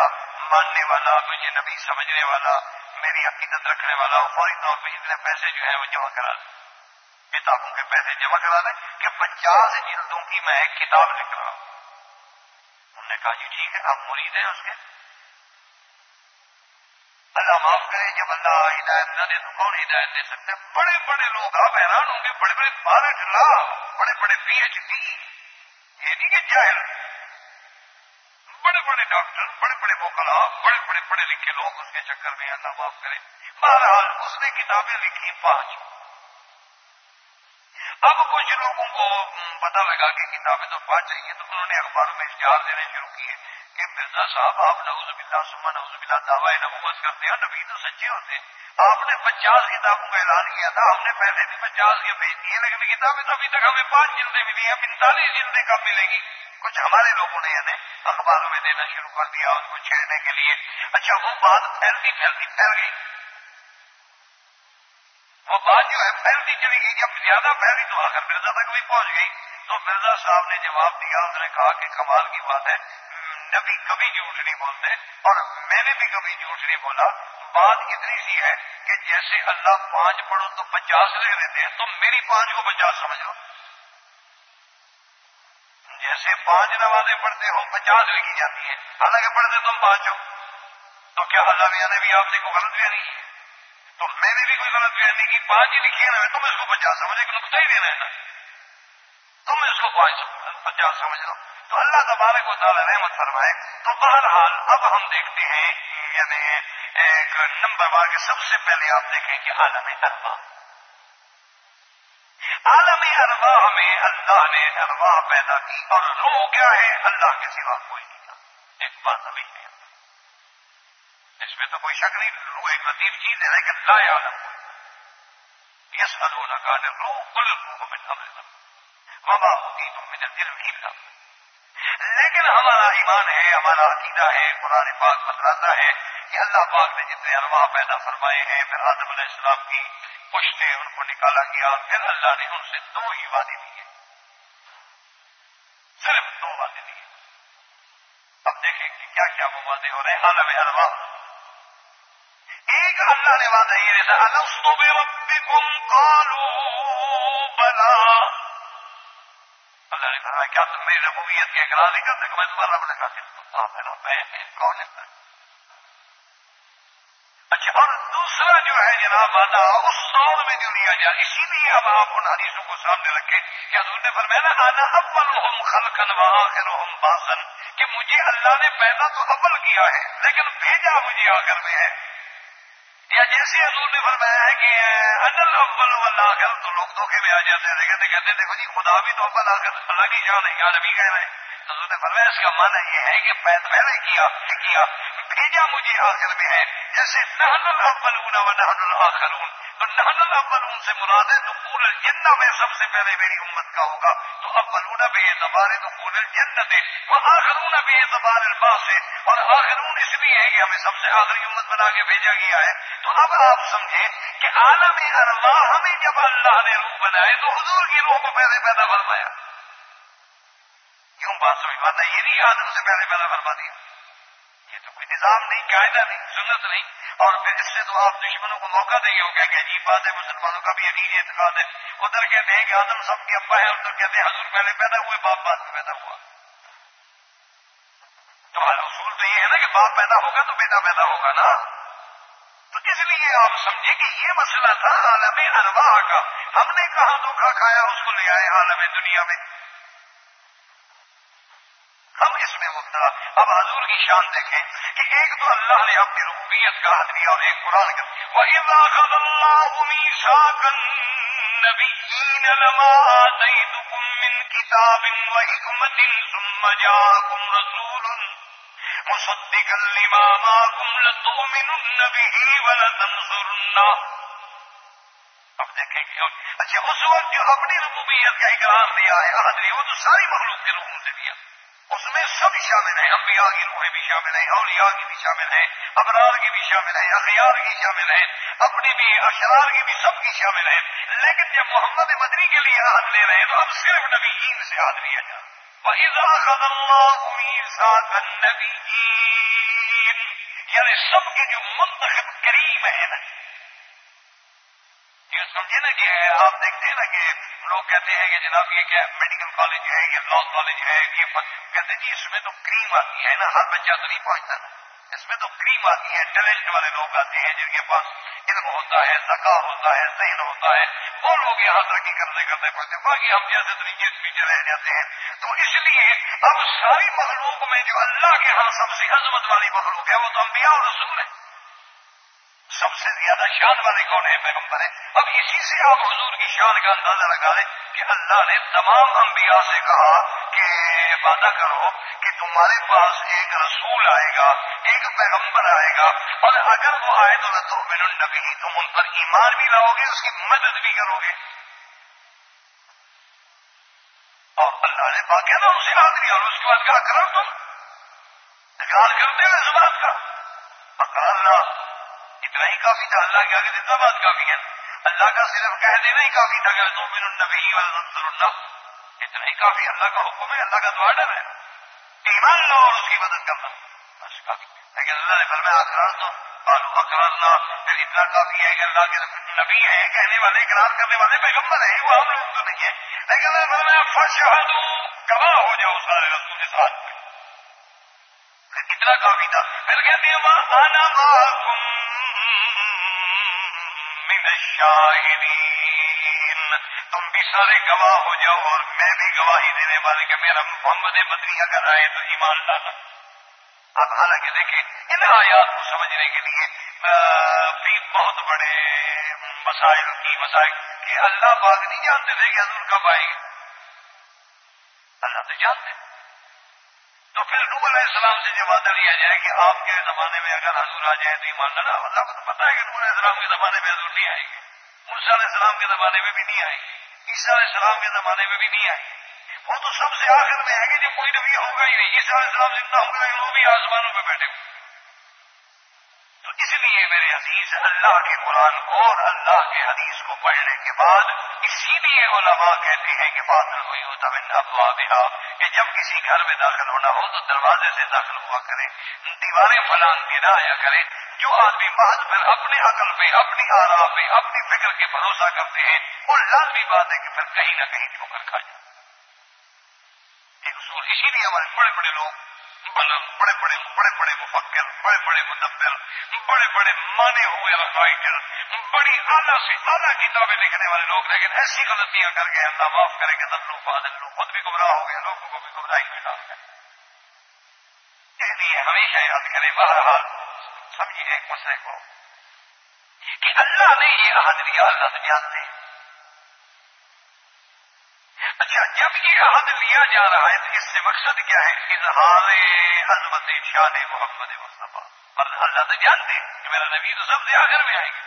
ماننے والا، مجھے نبی سمجھنے والا، میری عقیدت رکھنے والا فوری طور پہ جتنے پیسے جو ہے وہ جمع کرا دیں کتابوں کے پیسے جمع کرا دیں کہ پچاس جلدوں کی میں ایک کتاب لکھ رہا ہوں۔ انہوں نے کہا جی ٹھیک ہے آپ مرید ہیں اس کے۔ اللہ معاف کرے، جب اللہ ہدایت نہ دے تو کون ہدایت دے سکتے بڑے بڑے لوگ، آپ حیران ہوں گے، بڑے بڑے بارٹ لا بڑے بڑے پی ایچ ڈی۔ یہ نہیں کہ جاہل۔ بڑے بڑے ڈاکٹر، بڑے بڑے وکلا بڑے بڑے پڑھے لکھے لوگ اس کے چکر میں اللہ معاف کرے۔ بہرحال اس نے کتابیں لکھی پانچ۔ اب کچھ لوگوں کو پتا لگا کہ کتابیں تو پانچ چاہیے، تو انہوں نے اخباروں میں اشتہار دینے شروع کیے کہ مرزا صاحب، آپ نوز بلّہ سما نوز بلّہ دعوی نبوت کرتے ہیں، نبی تو سچے ہوتے ہیں۔ آپ نے پچاس کتابوں کا اعلان کیا تھا، ہم نے پہلے بھی پچاس کے بھیج دیے لیکن کتابیں تو ابھی تک ہمیں پانچ جلدیں ملی ہیں پینتالیس جلدیں کب ملیں گی؟ کچھ ہمارے لوگوں نے یعنی اخباروں میں دینا شروع کر دیا ان کو چھیڑنے کے لیے۔ اچھا وہ بات پھیلتی پھیلتی پھیل گئی۔ وہ بات جو ہے پھیلتی چلی گئی جب زیادہ پھیلی تو آخر مرزا تک بھی پہنچ گئی۔ تو مرزا صاحب نے جواب دیا، اس نے کہا کہ کمال کی بات ہے، نبی کبھی جھوٹ نہیں بولتے اور میں نے بھی کبھی جھوٹ نہیں بولا۔ بات اتنی سی ہے کہ جیسے اللہ پانچ پڑھو تو پچاس لے لیتے ہیں، تم میری پانچ کو پچاس سمجھ لو۔ جیسے پانچ نمازیں پڑھتے ہو، پچاس لکھی جاتی ہیں۔ حالانکہ پڑھتے تم پانچ ہو۔ تو کیا اللہ میاں نے بھی آپ نے کوئی غلط بیانی کی تو میں نے بھی کوئی غلط بیانی کی پانچ ہی لکھی ہے نا تم اس کو پچاس سمجھے کہ نقطہ ہی دینا ہے نا؟ تم اس کو پانچ پچاس سمجھ لو تو اللہ تبارک و تعالی رحمت فرمائے، تو بہرحال اب ہم دیکھتے ہیں یعنی ایک نمبر وار کے سب سے پہلے آپ دیکھیں کہ عالم اربا عالم ارواح میں اللہ نے ارواح پیدا کی، اور روح کیا ہے؟ اللہ کے سوا کوئی نہیں۔ ایک بات ابھی نہیں اس میں تو کوئی شک نہیں، روح ایک لطیف چیز ہے، لیکن لا عالم یس النا کا روح کل روح میں امر وبا ہوتی تم میں دل بھی لیکن ہمارا ایمان ہے، ہمارا عقیدہ ہے، قرآن پاک بتلاتا ہے کہ اللہ پاک نے جتنے ارواح پیدا فرمائے ہیں، پھر آدم علیہ السلام کی پشتے ان کو نکالا گیا پھر اللہ نے ان سے دو ہی وعدے دیے۔ صرف دو وعدے دیے۔ اب دیکھیں کہ کیا کیا وہ وعدے ہو رہے ہیں۔ عالم اروا ایک اللہ نے وعدہ یہ رہتا السط بربکم؟ قالوا بلا اللہ نے کہا کیا تم میری ربوبیت کے اقرار نہیں کرتے کہ میں تمہارا رب نے کہا کہ آپ میرا میں کون ہے؟ اچھا اور دوسرا جو ہے جناب آتا، اس سال میں جو لیا جائے اسی لیے اب آپ ان حدیثوں کو سامنے رکھے کہ حضور نے فرمایا نا آنا اولہم خلقن و آخرہم باسن کہ مجھے اللہ نے پیدا تو اول کیا ہے، لیکن بھیجا مجھے آخر میں ہے۔ یا جیسے حضور نے فرمایا ہے کہ انل اول والآخر تو لوگ دھوکے میں آ جاتے ہیں۔ کہتے کہتے دیکھو جی خدا بھی تو اول آخر اللہ کی جان ہے، یا نبی کہہ رہے ہیں۔ حضور نے فرمایا اس کا معنی یہ ہے کہ میں نے کیا کیا؟ بھیجا مجھے آخر میں ہے۔ جیسے نہن الاولون و نہن الاخرون۔ تو نہن اول سے مراد ہے تو پورا جنہ میں سب سے پہلے میری امت کا ہوگا، تو اولون بے اعتبار ہے تو پورا جنت ہے وہ آخرون بے اعتبار الباس ہے، اور آخرون اس لیے ہے کہ ہمیں سب سے آخری امت بنا کے بھیجا گیا ہے۔ تو اب آپ سمجھیں کہ عالم ارواح میں جب اللہ نے روح بنائے تو حضور کی روح کو پہلے پیدا فرمایا۔ کیوں؟ بات سمجھ پاتا یہ نہیں آدم سے پہلے پیدا فرما دیا یہ تو کوئی نظام نہیں، قاعدہ نہیں، سنت نہیں۔ اور پھر اس سے تو آپ دشمنوں کو موقع دیں گے وہ کہ عجیب بات ہے، مسلمانوں کا بھی عقیدی اعتقاد ہے۔ ادھر کہتے ہیں کہ آدم سب کے ابا ہے ادھر کہتے ہیں حضور پہلے پیدا ہوئے، باپ بعد میں پیدا ہوا۔ تو اصول تو یہ ہے نا کہ باپ پیدا ہوگا تو بیٹا پیدا ہوگا نا۔ تو اس لیے آپ سمجھے کہ یہ مسئلہ تھا عالم ارواح کا۔ ہم نے کہاں دھوکھا کھایا، اس کو لے آئے عالم دنیا میں۔ ہم اس میں مبتلا۔ اب حضور کی شان دیکھیں کہ ایک تو اللہ نے اپنی ربوبیت کا حد دیا اور ایک قرآن کا۔ وَإِذَا خَذَ اللَّهُ مِيثَاقَ النَّبِيِّينَ لَمَا آتَيْتُكُم مِّن كِتَابٍ وَحِكْمَةٍ ثُمَّ جَاءَكُمْ رَسُولٌ مُصَدِّقًا لِّمَا مَعَكُمْ لَتُؤْمِنُنَّ بِهِ وَلَتَنصُرُنَّهُ۔ اب دیکھیں گے اچھا اس وقت جو اپنی ربوبیت کا اقرار دیا ہے عہد لیا وہ تو ساری مخلوق کے روحوں سے دیا۔ اس میں سب شامل ہیں، انبیاء کی روحیں بھی شامل ہیں، اولیاء کی بھی شامل ہیں، ابرار کی بھی شامل ہیں اخیار کی شامل ہیں، اپنی بھی، اشرار کی بھی سب کی شامل ہیں۔ لیکن جب محمد مدنی کے لیے ہاتھ لے رہے ہیں تو اب صرف نبی سے ہاتھ لیا جائے وَإِذَا خَذَ اللَّهُ مِيثَاقَ النَّبِيِّينَ یعنی سب کے جو منتخب کریم ہیں نا سمجھے نا کہ آپ دیکھتے ہیں نا کہ لوگ کہتے ہیں کہ جناب یہ کیا میڈیکل کالج ہے، یہ لا کالج ہے، یہ کہتے ہیں جی اس میں تو کریم آتی ہے نا، ہر بچہ تو نہیں پہنچتا نا۔ اس میں تو کریم آتی ہے ٹیلنٹ والے لوگ آتے ہیں جن کے پاس علم ہوتا ہے زکا ہوتا ہے، ذہن ہوتا ہے۔ وہ لوگ یہاں ترقی کرتے کرتے پڑھتے ہیں۔ باقی ہم جیسے طریقے پیچھے رہ جاتے ہیں۔ تو اس لیے اب ساری مخلوق میں جو اللہ کے ہاں سب سے عظمت والی مخلوق ہے، وہ تو انبیاء اور رسول ہے سب سے زیادہ شان والے کون ہیں پیغمبر؟ ہیں اب اسی سے آپ حضور کی شان کا اندازہ لگا لیں کہ اللہ نے تمام انبیاء سے کہا کہ وعدہ کرو کہ تمہارے پاس ایک رسول آئے گا، ایک پیغمبر آئے گا، اور اگر وہ آئے تو تو بن النبی تم ان پر ایمان بھی لاؤ گے، اس کی مدد بھی کرو گے۔ اور اللہ نے باقی نا اسے آدمی اور اس کے بعد کیا کرو تم؟ اقرار کرتے ہیں اس بات کا؟ اتنا ہی کافی تھا، اللہ کے آگے جتنا بات کافی ہے۔ اللہ کا صرف کہہ دینا ہی کافی تھا کہ تو بن النبی اللہ اتنا ہی کافی اللہ کا حکم ہے، اللہ کا تو آڈر ہے۔ ایمان لو اور اس کی مدد کرنا۔ بس کافی۔ لیکن اللہ نے فرمایا، اقرار تو۔ بالو اقرار نہ پھر اتنا کافی ہے کہ اللہ کے نبی ہے کہنے والے، اقرار کرنے والے پیغمبر ہیں، وہ ہم لوگ تو نہیں ہے لیکن اللہ نے فرمایا، فشہدو، گواہ ہو جاؤ سارے رسول کے ساتھ۔ اتنا کافی تھا۔ پھر کہتے ہیں وہ آنا معکم من الشاہدین تم بھی سارے گواہ ہو جاؤ اور میں بھی گواہی دینے والے کہ میرا محمد مدنی اگر آئے تو ایمان لانا اب حالانکہ دیکھیں، ان آیات کو سمجھنے کے لیے بھی بہت بڑے مسائل کی مسائل کہ اللہ پاک نہیں جانتے تھے کہ حضور کب آئیں گے۔ اللہ تو جانتے تو پھر نور علیہ السلام سے جو وعدہ لیا جائے کہ آپ کے زمانے میں اگر حضور آ جائے تو ایمان لانا اللہ کو تو پتا ہے کہ نور علیہ السلام کے زمانے میں حضور نہیں آئیں گے۔ مرسا علیہ السلام کے زمانے میں بھی نہیں آئیں گے۔ عیسیٰ علیہ السلام کے زمانے میں بھی نہیں آئیں گے۔ وہ تو سب سے آخر میں ہے کہ جب کوئی نبی ہوگا ہی نہیں۔ عیسیٰ علیہ السلام زندہ ہوں گے وہ بھی آسمانوں پہ بیٹھے ہوئے۔ تو اس لیے میرے عزیز، اللہ کے قرآن کو اور اللہ کے حدیث کو پڑھنے کے بعد اسی لیے علماء کہتے ہیں کہ بات ہوئی ہوتا میں کہ جب کسی گھر میں داخل ہونا ہو تو دروازے سے داخل ہوا کریں، دیواریں فلان کے نہ آیا کریں، جو آدمی بعد پر اپنے عقل پہ، اپنی آرام پہ، اپنی فکر کے بھروسہ کرتے ہیں، وہ لازمی بات ہے کہ پھر کہیں نہ کہیں ٹھوکر کھا جائے۔ ایک اصول اسی لیے ہمارے بڑے بڑے لوگ بڑے بڑے بڑے بڑے مفکر، بڑے بڑے مدبر، بڑے بڑے مانے ہوئے رائٹر بڑی اعلیٰ سے اعلیٰ کتابیں لکھنے والے لوگ لیکن ایسی غلطیاں کر کے اللہ معاف کریں گے تب لوگ بادل لوگ خود بھی گمراہ ہو گئے، لوگوں کو بھی گمراہی میں ڈال گئے اس لیے ہمیشہ یاد کریں، بہرحال سمجھیے ایک مسئلے کو کہ اللہ نے یہ عہد لیا اللہ تو جانتے ہیں اچھا جب یہ عہد لیا جا رہا ہے تو اس سے مقصد کیا ہے؟ اظہار عظمت شان محمد مصطفیٰ۔ پر اللہ تو جانتے کہ میرا نبی تو سب سے آخر میں آئے گا۔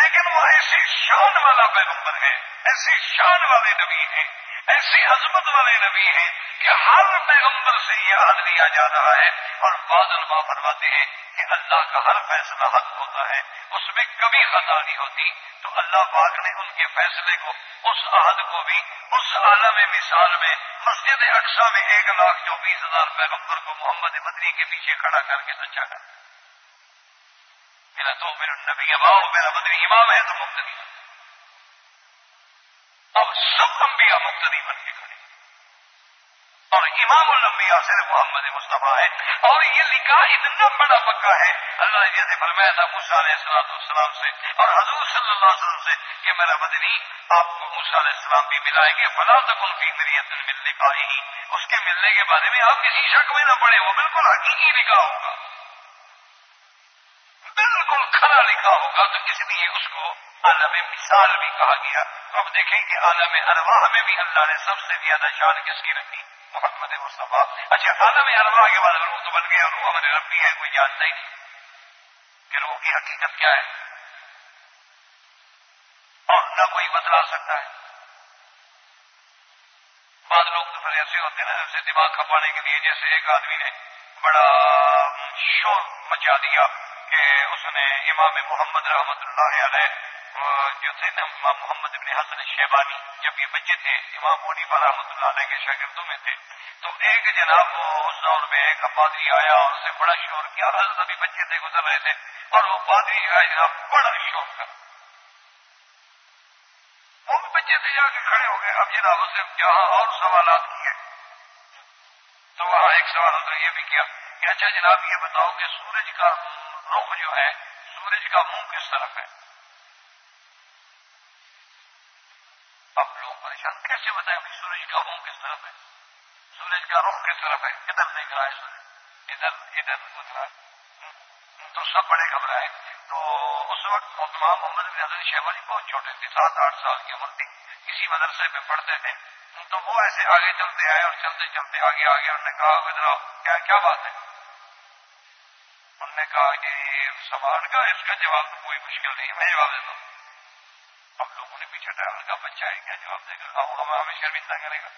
لیکن وہ ایسے شان والا پیغمبر ہے ایسے شان والے نبی ہیں ایسے عظمت والے نبی ہیں کہ ہر پیغمبر سے یہ حد لیا جا رہا ہے اور بعض علماء فرماتے ہیں کہ اللہ کا ہر فیصلہ حق ہوتا ہے، اس میں کبھی خطا نہیں ہوتی۔ تو اللہ پاک نے ان کے فیصلے کو اس عہد کو بھی، اس عالم مثال میں، مسجد اقسا میں ایک لاکھ چوبیس ہزار پیغمبر کو محمد مدنی کے پیچھے کھڑا کر کے سچا کر۔ میرا تو میرا نبی امام میرا مدنی امام ہے تو مقتدی اب سب انبیاء مقتدی بن کے کھڑے۔ اور امام الانبیاء صرف محمد مصطفیٰ ہے اور یہ لکھا اتنا بڑا پکا ہے۔ اللہ نے جیسے فرمایا تھا موسا علیہ السلام السلام سے اور حضور صلی اللہ علیہ وسلم سے کہ میرا بدنی آپ کو موسا علیہ السلام بھی ملائیں گے۔ فلاں تک ان کی مریت ملنے کا ہی اس کے ملنے کے بارے میں آپ کسی شک میں نہ پڑے، وہ بالکل حقیقی لکھا ہوگا۔ بالکل کھڑا لکھا ہوگا۔ تو اس لیے اس کو عالم مثال بھی کہا گیا۔ تو اب دیکھیں کہ عالم ارواح میں بھی اللہ نے سب سے زیادہ شان کس کی رکھی۔ محمد مصطفیٰ۔ اچھا عالم ارواح کے بعد روح تو بن گیا، روح ہمارے ربی ہے، کوئی جانتا ہی نہیں۔ کہ روح کی حقیقت کیا ہے؟ اور نہ کوئی بتلا سکتا ہے۔ بعض لوگ تو پھر ایسے ہوتے ہیں نا ایسے دماغ کھپانے کے لیے، جیسے ایک آدمی نے بڑا شور مچا دیا کہ اس نے امام محمد رحمت اللہ علیہ جو تھے نا محمد ابن حسن شیبانی جب یہ بچے تھے، امام مونی رحمۃ اللہ علیہ کے شاگردوں میں تھے۔ تو ایک جناب اس دور میں ایک پادری آیا، اور اسے بڑا شور کیا حضرت ابھی بچے تھے، گزر رہے تھے۔ اور وہ پادری آیا جناب، بڑا شور کر وہ بھی بچے تھے، جا کے کھڑے ہو گئے۔ اب جناب اسے جہاں اور سوالات کیے۔ تو وہاں ایک سوال تو یہ بھی کیا؟ کہ اچھا جناب، یہ بتاؤ کہ سورج کا رخ جو ہے، سورج کا منہ کس طرف ہے اب لوگ کیسے بتائیں کہ سورج کا منہ کس طرف ہے؟ سورج کا رخ کس طرف ہے؟ ادھر دیکھ رہا ہے سورج؟ ادھر ادھر گزرا تو سب بڑے گھبرائے تو اس وقت تمام محمد بن حضرت شہبہ جی بہت چھوٹے تھے، سات آٹھ سال کی عمر تھی۔ کسی مدرسے میں پڑھتے تھے۔ تو وہ ایسے آگے چلتے آئے اور چلتے چلتے آگے آگے انہوں نے کہا ادھر کیا کیا بات ہے؟ انہوں نے کہا کہ، سوال کا اس کا جواب تو کوئی مشکل نہیں میں جواب دیتا ہوں۔ پیچھے ڈرائیور کا بچہ ہے کیا جواب دے گا ہم ہمیں شرمندہ کرے گا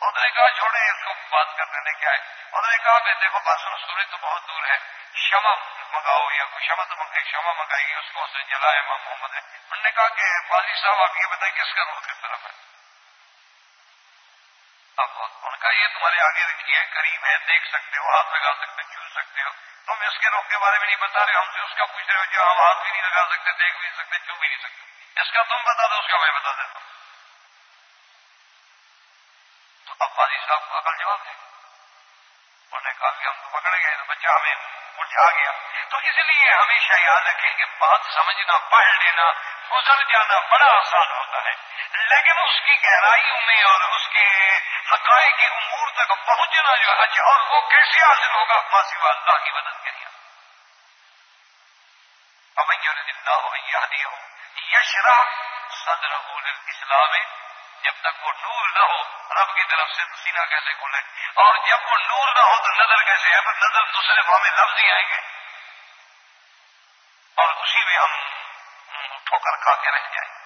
اس نے کہا چھوڑے اس کو بات کرنے نے کیا ہے اس نے کہا میں دیکھو بات سنو سورج تو بہت دور ہے شمع منگاؤ یا کوئی شمع تو ایک شمع منگائے گی اس کو اسے جلائے ماں محمد ہے انہوں نے کہا کہ قاضی صاحب آپ یہ بتائیں کس کا روح کس طرف ہے اب ان کا یہ تمہارے آگے رکھی ہے قریب ہے دیکھ سکتے ہو ہاتھ لگا سکتے چھو سکتے ہو تم اس کے روح کے بارے میں نہیں بتا رہے ہم سے اس کا پوچھ رہے ہو جو ہم ہاتھ بھی نہیں لگا سکتے دیکھ بھی نہیں سکتے چھو بھی نہیں سکتے اس کا تم بتا دو اس کا میں بتا دیتا ہوں تو اب بازی صاحب کو عقل جواب دے انہوں نے کہا کہ ہم تو پکڑ گئے تو بچہ ہمیں الجھا گیا تو اس لیے ہمیشہ یاد رکھیں کہ بات سمجھنا پڑھ لینا گزر جانا بڑا آسان ہوتا ہے لیکن اس کی گہرائیوں میں اور اس کے حقائق کے امور تک پہنچنا جو ہے اور وہ کیسے حاصل ہوگا ماسی اللہ کی مدد کے لیے ہو یشرا، صدر اسلام جب تک وہ نور نہ ہو، رب کی طرف سے سینا کیسے کھولے اور جب وہ نور نہ ہو تو نظر کیسے ہے؟ پر نظر دوسرے بھاؤ میں لفظ ہی آئیں گے اور اسی میں ہم ٹھوکر کھا کے رہ جائیں۔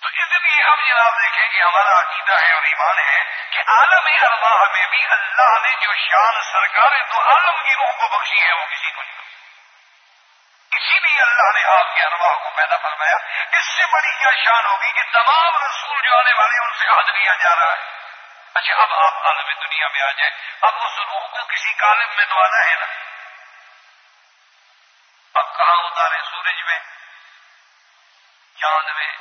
تو اس لیے اب جناب دیکھیں کہ ہمارا عقیدہ ہے اور ایمان ہے کہ عالم ارواح میں بھی اللہ نے جو شان سرکار تو عالم کی روح کو بخشی ہے، وہ کسی کو نہیں۔ لیے اللہ نے آپ کے ارواح کو پیدا فرمایا۔ اس سے بڑی کیا شان ہوگی کہ تمام رسول جو آنے والے ان سے حد لیا جا رہا ہے۔ اچھا اب آپ عالم دنیا میں آ جائیں۔ اب اس روح کو کسی کالم میں تو آنا ہے نا؟ اب کہاں اتارے سورج میں؟ چاند میں،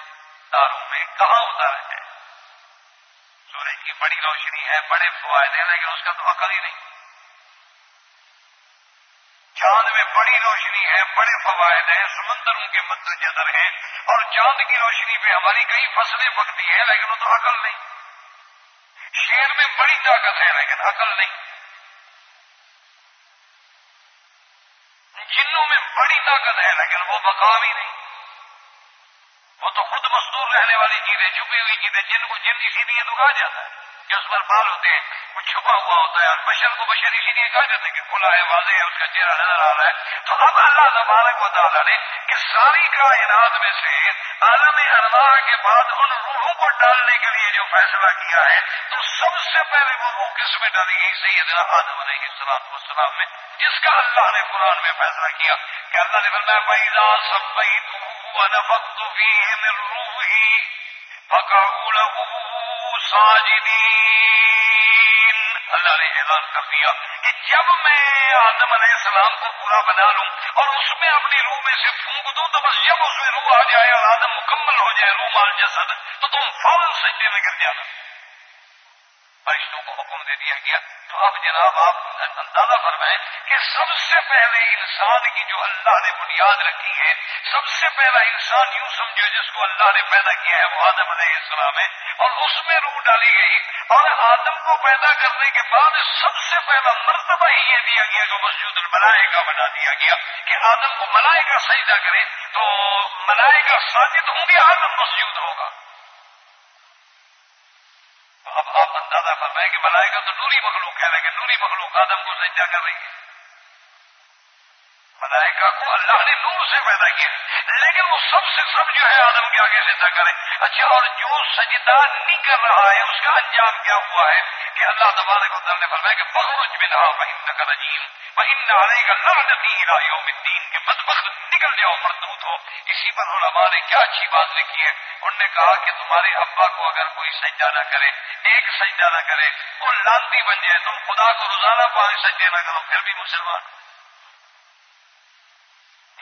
تاروں میں، کہاں اتارے ہیں سورج کی بڑی روشنی ہے، بڑے فوائد ہیں، لیکن اس کا تو عقل ہی نہیں۔ چاند میں بڑی روشنی ہے، بڑے فوائد ہیں، سمندروں کے مد جدر ہیں اور چاند کی روشنی پہ ہماری کئی فصلیں پکتی ہیں، لیکن وہ تو عقل نہیں۔ شیر میں بڑی طاقت ہے، لیکن عقل نہیں۔ جنوں میں بڑی طاقت ہے، لیکن وہ مقام ہی نہیں۔ وہ تو خود مستور رہنے والی چیزیں چھپی ہوئی چیزیں، جن کو جن اسی لیے تو کہا جاتا ہے؟ کہ اس پر بال ہوتے ہیں، وہ چھپا ہوا ہوتا ہے۔ اور بشر کو بشر اسی لیے کہا جاتا ہے کہ کھلا ہے، واضح ہے، اس کا چہرہ نظر آ رہا ہے۔ تو اب اللہ تبارک و تعالیٰ نے کہ ساری کائنات میں سے عالم ارواح کے بعد ان روحوں کو ڈالنے کے لیے جو فیصلہ کیا ہے، تو سب سے پہلے وہ روح کس میں ڈالی گئی؟ سیدنا آدم علیہ السلام والسلام میں، جس کا اللہ نے قرآن میں فیصلہ کیا۔ کہ اللہ نے فرمایا پیدا سب پہ ونفقت فيه من روحي فقعوا له ساجدین اللہ نے اعلان کر دیا کہ جب میں آدم علیہ السلام کو پورا بنا لوں اور اس میں اپنی روح میں سے پھونک دوں تو بس جب اس میں روح آ جائے اور آدم مکمل ہو جائے، روح مال جسد، تو تم فوراً سجدے میں گر جانا۔ فرشتوں کو حکم دے دیا گیا۔ تو اب جناب آپ اندازہ فرمائیں کہ سب سے پہلے انسان کی جو اللہ نے بنیاد رکھی ہے، سب سے پہلا انسان یوں سمجھو جس کو اللہ نے پیدا کیا ہے، وہ آدم علیہ السلام ہے۔ اور اس میں روح ڈالی گئی۔ اور آدم کو پیدا کرنے کے بعد سب سے پہلا مرتبہ ہی یہ دیا گیا جو مسجد الملائے کا بنا دیا گیا۔ کہ آدم کو ملائے کا سجدہ کرے تو ملائے کا ساجد ہوں گے، آدم مسجود ہوگا۔ اب آپ اندازہ فرمائیں کہ ملائکہ تو نوری مخلوق ہے، لیکن نوری مخلوق آدم کو سجدہ کر رہی ہے۔ ملائکہ کو اللہ نے نور سے پیدا کیا لیکن وہ سب سے سب جو ہے آدم کے آگے سجدہ کرے۔ اچھا اور جو سجدہ نہیں کر رہا ہے، اس کا انجام کیا ہوا ہے؟ کہ اللہ تبارک و تعالیٰ نے فرمایا کہ بخرج بنا فإنك رجیم وإن عليك لعنتی الى یوم الدین، کہ بدبخت نکل جاؤ، مردود ہو۔ اسی پر علماء نے کیا اچھی بات لکھی ہے۔ انہوں نے کہا کہ تمہارے ابا کو اگر کوئی سجدہ نہ کرے، ایک سجدہ نہ کرے، وہ لانتی بن جائے تم، خدا کو روزانہ پانچ سجدے نہ کرو، پھر بھی مسلمان۔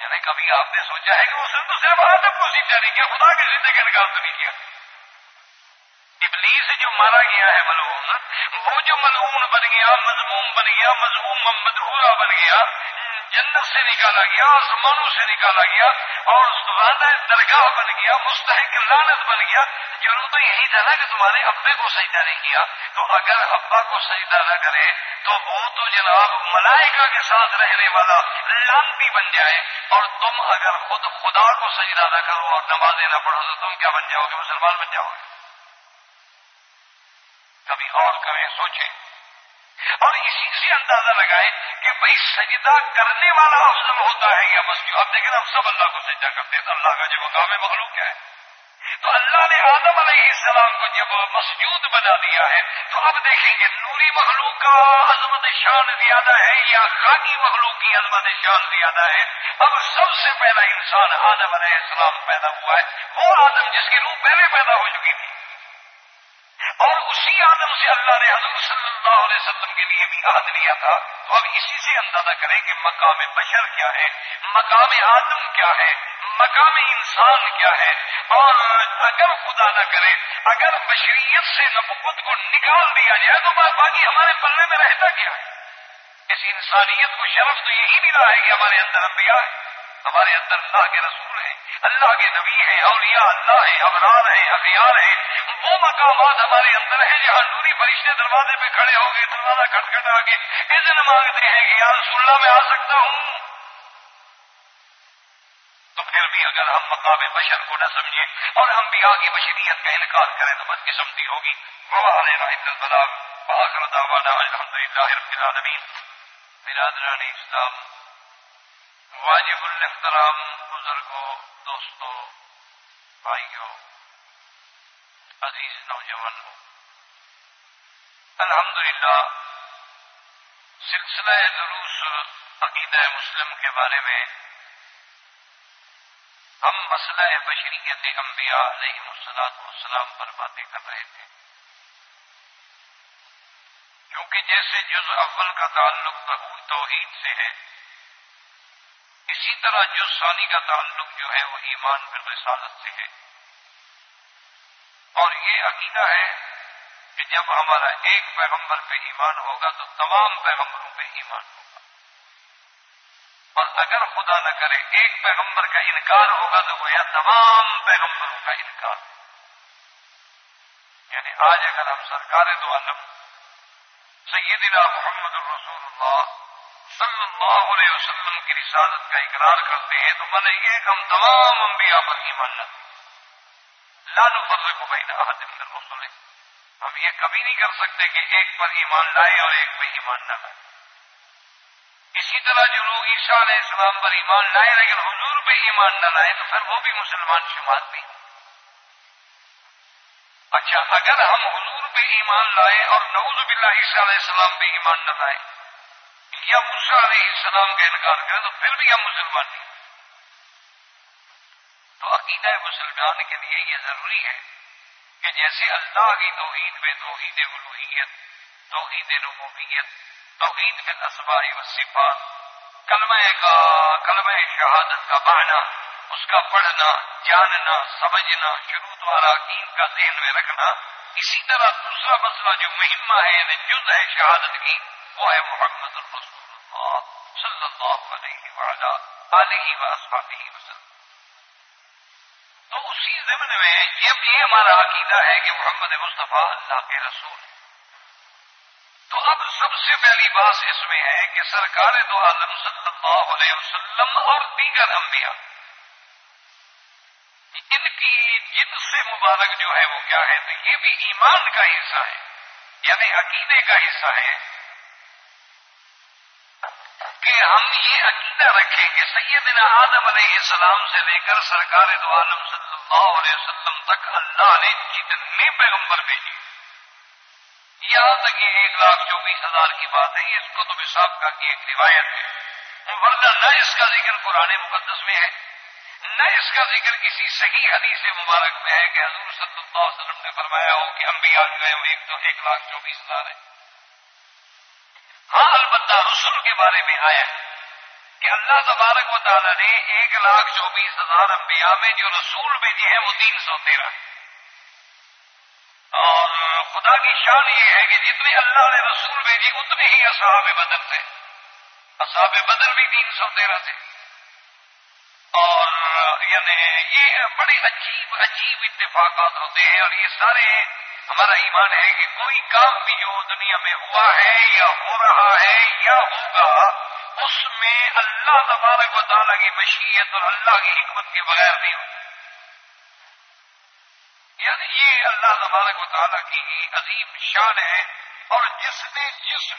یعنی کبھی آپ نے سوچا ہے کہ اس نے تو صرف آدم کو سیدھا نہیں کیا، خدا کے سیدھے کا انکار تو نہیں کیا۔ ابلیس جو مارا گیا ہے ملعون، وہ جو ملعون بن گیا، مضموم بن گیا، مضموم مدہورا بن گیا جنت سے نکالا گیا، آسمانوں سے نکالا گیا اور وعدہ درگاہ بن گیا، مستحق لانت بن گیا۔ جرم تو یہی تھا نا کہ تمہارے ابے کو سجدہ نہیں کیا۔ تو اگر ابا کو سجدہ نہ کرے، تو وہ تو جناب ملائکہ کے ساتھ رہنے والا لانتی بن جائے۔ اور تم اگر خود خدا کو سجدہ نہ کرو اور نمازیں نہ پڑھو، تو تم کیا بن جاؤ گے؟ مسلمان بن جاؤ گے۔ کبھی اور کریں، سوچیں۔ اور اسی سے اندازہ لگائے کہ بھائی سجدہ کرنے والا افضل ہوتا ہے یا مسجد اب دیکھیں ہم سب اللہ کو سجدہ کرتے ہیں، اللہ کا جو مقام مخلوق کیا ہے؟ تو اللہ نے آدم علیہ السلام کو جب مسجود بنا دیا ہے، تو اب دیکھیں گے نوری مخلوق کا عظمت شان زیادہ ہے یا خاکی مخلوق کی عظمت شان زیادہ ہے؟ اب سب سے پہلا انسان آدم علیہ السلام پیدا ہوا ہے۔ وہ آدم جس کی روح پہلے پیدا ہو چکی تھی اور اسی آدم سے اللہ نے حضور صلی اللہ علیہ وسلم کے لیے بھی عہد لیا تھا۔ تو اب اسی سے اندازہ کریں کہ مقام بشر کیا ہے، مقام آدم کیا ہے، مقام انسان کیا ہے۔ اور اگر خدا نہ کرے، اگر بشریت سے نبوت کو نکال دیا جائے تو باقی ہمارے پلے میں رہتا کیا ہے؟ اس انسانیت کو شرف تو یہی ملا ہے کہ ہمارے اندر انبیاء ہے ہمارے اندر اللہ کے رسول ہیں، اللہ کے نبی ہیں، اولیاء اللہ ہیں، ابرار ہیں اخیار ہیں۔ وہ مقامات ہمارے اندر ہیں جہاں نوری فرشتے دروازے پہ کھڑے ہو گئے دروازہ کھٹ کھٹ آ کے اذن مانگتے ہیں کہ یا رسول اللہ، میں آ سکتا ہوں۔ تو پھر بھی اگر ہم مقام بشر کو نہ سمجھیں اور ہم بھی آگے بشریت کا انکار کریں، تو بدقسمتی ہوگی۔ الحمد للہ رب العالمین۔ برادران اسلام واجب الاحترام بزرگوں دوستوں بھائیوں عزیز نوجوانوں الحمدللہ سلسلہ دروس عقیدہ مسلم کے بارے میں ہم مسئلہ بشریت انبیاء علیہ السلاط والسلام پر باتیں کر رہے تھے۔ کیونکہ جیسے جز اول کا تعلق توحید سے ہے اسی طرح جو ثانی کا تعلق جو ہے وہ ایمان پر رسالت سے ہے۔ اور یہ عقیدہ ہے کہ جب ہمارا ایک پیغمبر پہ ایمان ہوگا تو تمام پیغمبروں پہ ایمان ہوگا۔ اور اگر خدا نہ کرے ایک پیغمبر کا انکار ہوگا تو گویا تمام پیغمبروں کا انکار یعنی آج اگر ہم سرکار دو عالم، سیدنا محمد الرسول اللہ صلی اللہ علیہ وسلم کی رسالت کا اقرار کرتے ہیں تو من ایک ہم تمام انبیاء پر ایمان لا نفرق بین احد من الرسل۔ ہم یہ کبھی نہیں کر سکتے کہ ایک پر ایمان لائے اور ایک پہ ایمان نہ لائے۔ اسی طرح جو لوگ عیسیٰ علیہ السلام پر ایمان لائے لیکن حضور پہ ایمان نہ لائے تو پھر وہ بھی مسلمان شمار بھی اچھا اگر ہم حضور پہ ایمان لائے اور نعوذ باللہ عیسیٰ علیہ السلام پہ ایمان نہ لائے یا موسا علیہ السلام کا انکار کرے تو پھر بھی ہم مسلمان نہیں۔ تو عقیدہ مسلمان کے لیے یہ ضروری ہے کہ جیسے اللہ کی توحید میں توحید الوحیت، توحید ربوبیت، توحید کے اسبائی و صفات کلمہ کا، کلمہ شہادت کا معنی، اس کا پڑھنا، جاننا، سمجھنا، شروع دوارا عقید کا ذہن میں رکھنا، اسی طرح دوسرا مسئلہ جو مہمہ ہے جز ہے شہادت کی، وہ ہے محمد الرسول اللہ علیہ وعلا علیہ وآلہ وسلم۔ تو اسی ضمن میں جب یہ ہمارا عقیدہ ہے کہ محمد مصطفیٰ اللہ کے رسول تو اب سب سے پہلی بات اس میں ہے کہ سرکار دو عالم صلی اللہ علیہ وسلم اور دیگر انبیاء۔ ان کی جن سے مبارک جو ہے وہ کیا ہے؟ تو یہ بھی ایمان کا حصہ ہے یعنی عقیدے کا حصہ ہے۔ کہ ہم یہ عقیدہ رکھیں کہ سیدنا آدم علیہ السلام سے لے کر سرکار دو عالم صلی اللہ علیہ وسلم تک اللہ نے جتنے پیغمبر بھیجے یہاں تک یہ ایک لاکھ چوبیس ہزار کی بات ہے، اس کو تو صاحب کا کی ایک روایت ہے۔ ورنہ نہ اس کا ذکر قرآن مقدس میں ہے، نہ اس کا ذکر کسی صحیح حدیث مبارک میں ہے کہ حضور صلی اللہ علیہ وسلم نے فرمایا ہو کہ انبیاء جو ہے وہ ایک تو ایک لاکھ چوبیس ہزار ہے ہاں البتہ رسول کے بارے میں آیا کہ اللہ تبارک و تعالیٰ نے ایک لاکھ چوبیس ہزار انبیاء میں جو رسول بھیجے ہیں وہ تین سو تیرہ۔ اور خدا کی شان یہ ہے کہ جتنے اللہ نے رسول بھیجے اتنے ہی اصحاب بدر تھے۔ اصحاب بدر بھی تین سو تیرہ تھے۔ اور یعنی یہ بڑے عجیب عجیب اتفاقات ہوتے ہیں اور یہ سارے ہمارا ایمان ہے کہ کوئی کام بھی جو دنیا میں ہوا ہے یا ہو رہا ہے یا ہوگا، اس میں اللہ تبارک و تعالیٰ کی مشیت اور اللہ کی حکمت کے بغیر نہیں ہوتا یعنی یہ اللہ تبارک و تعالیٰ کی عظیم شان ہے اور جس نے جس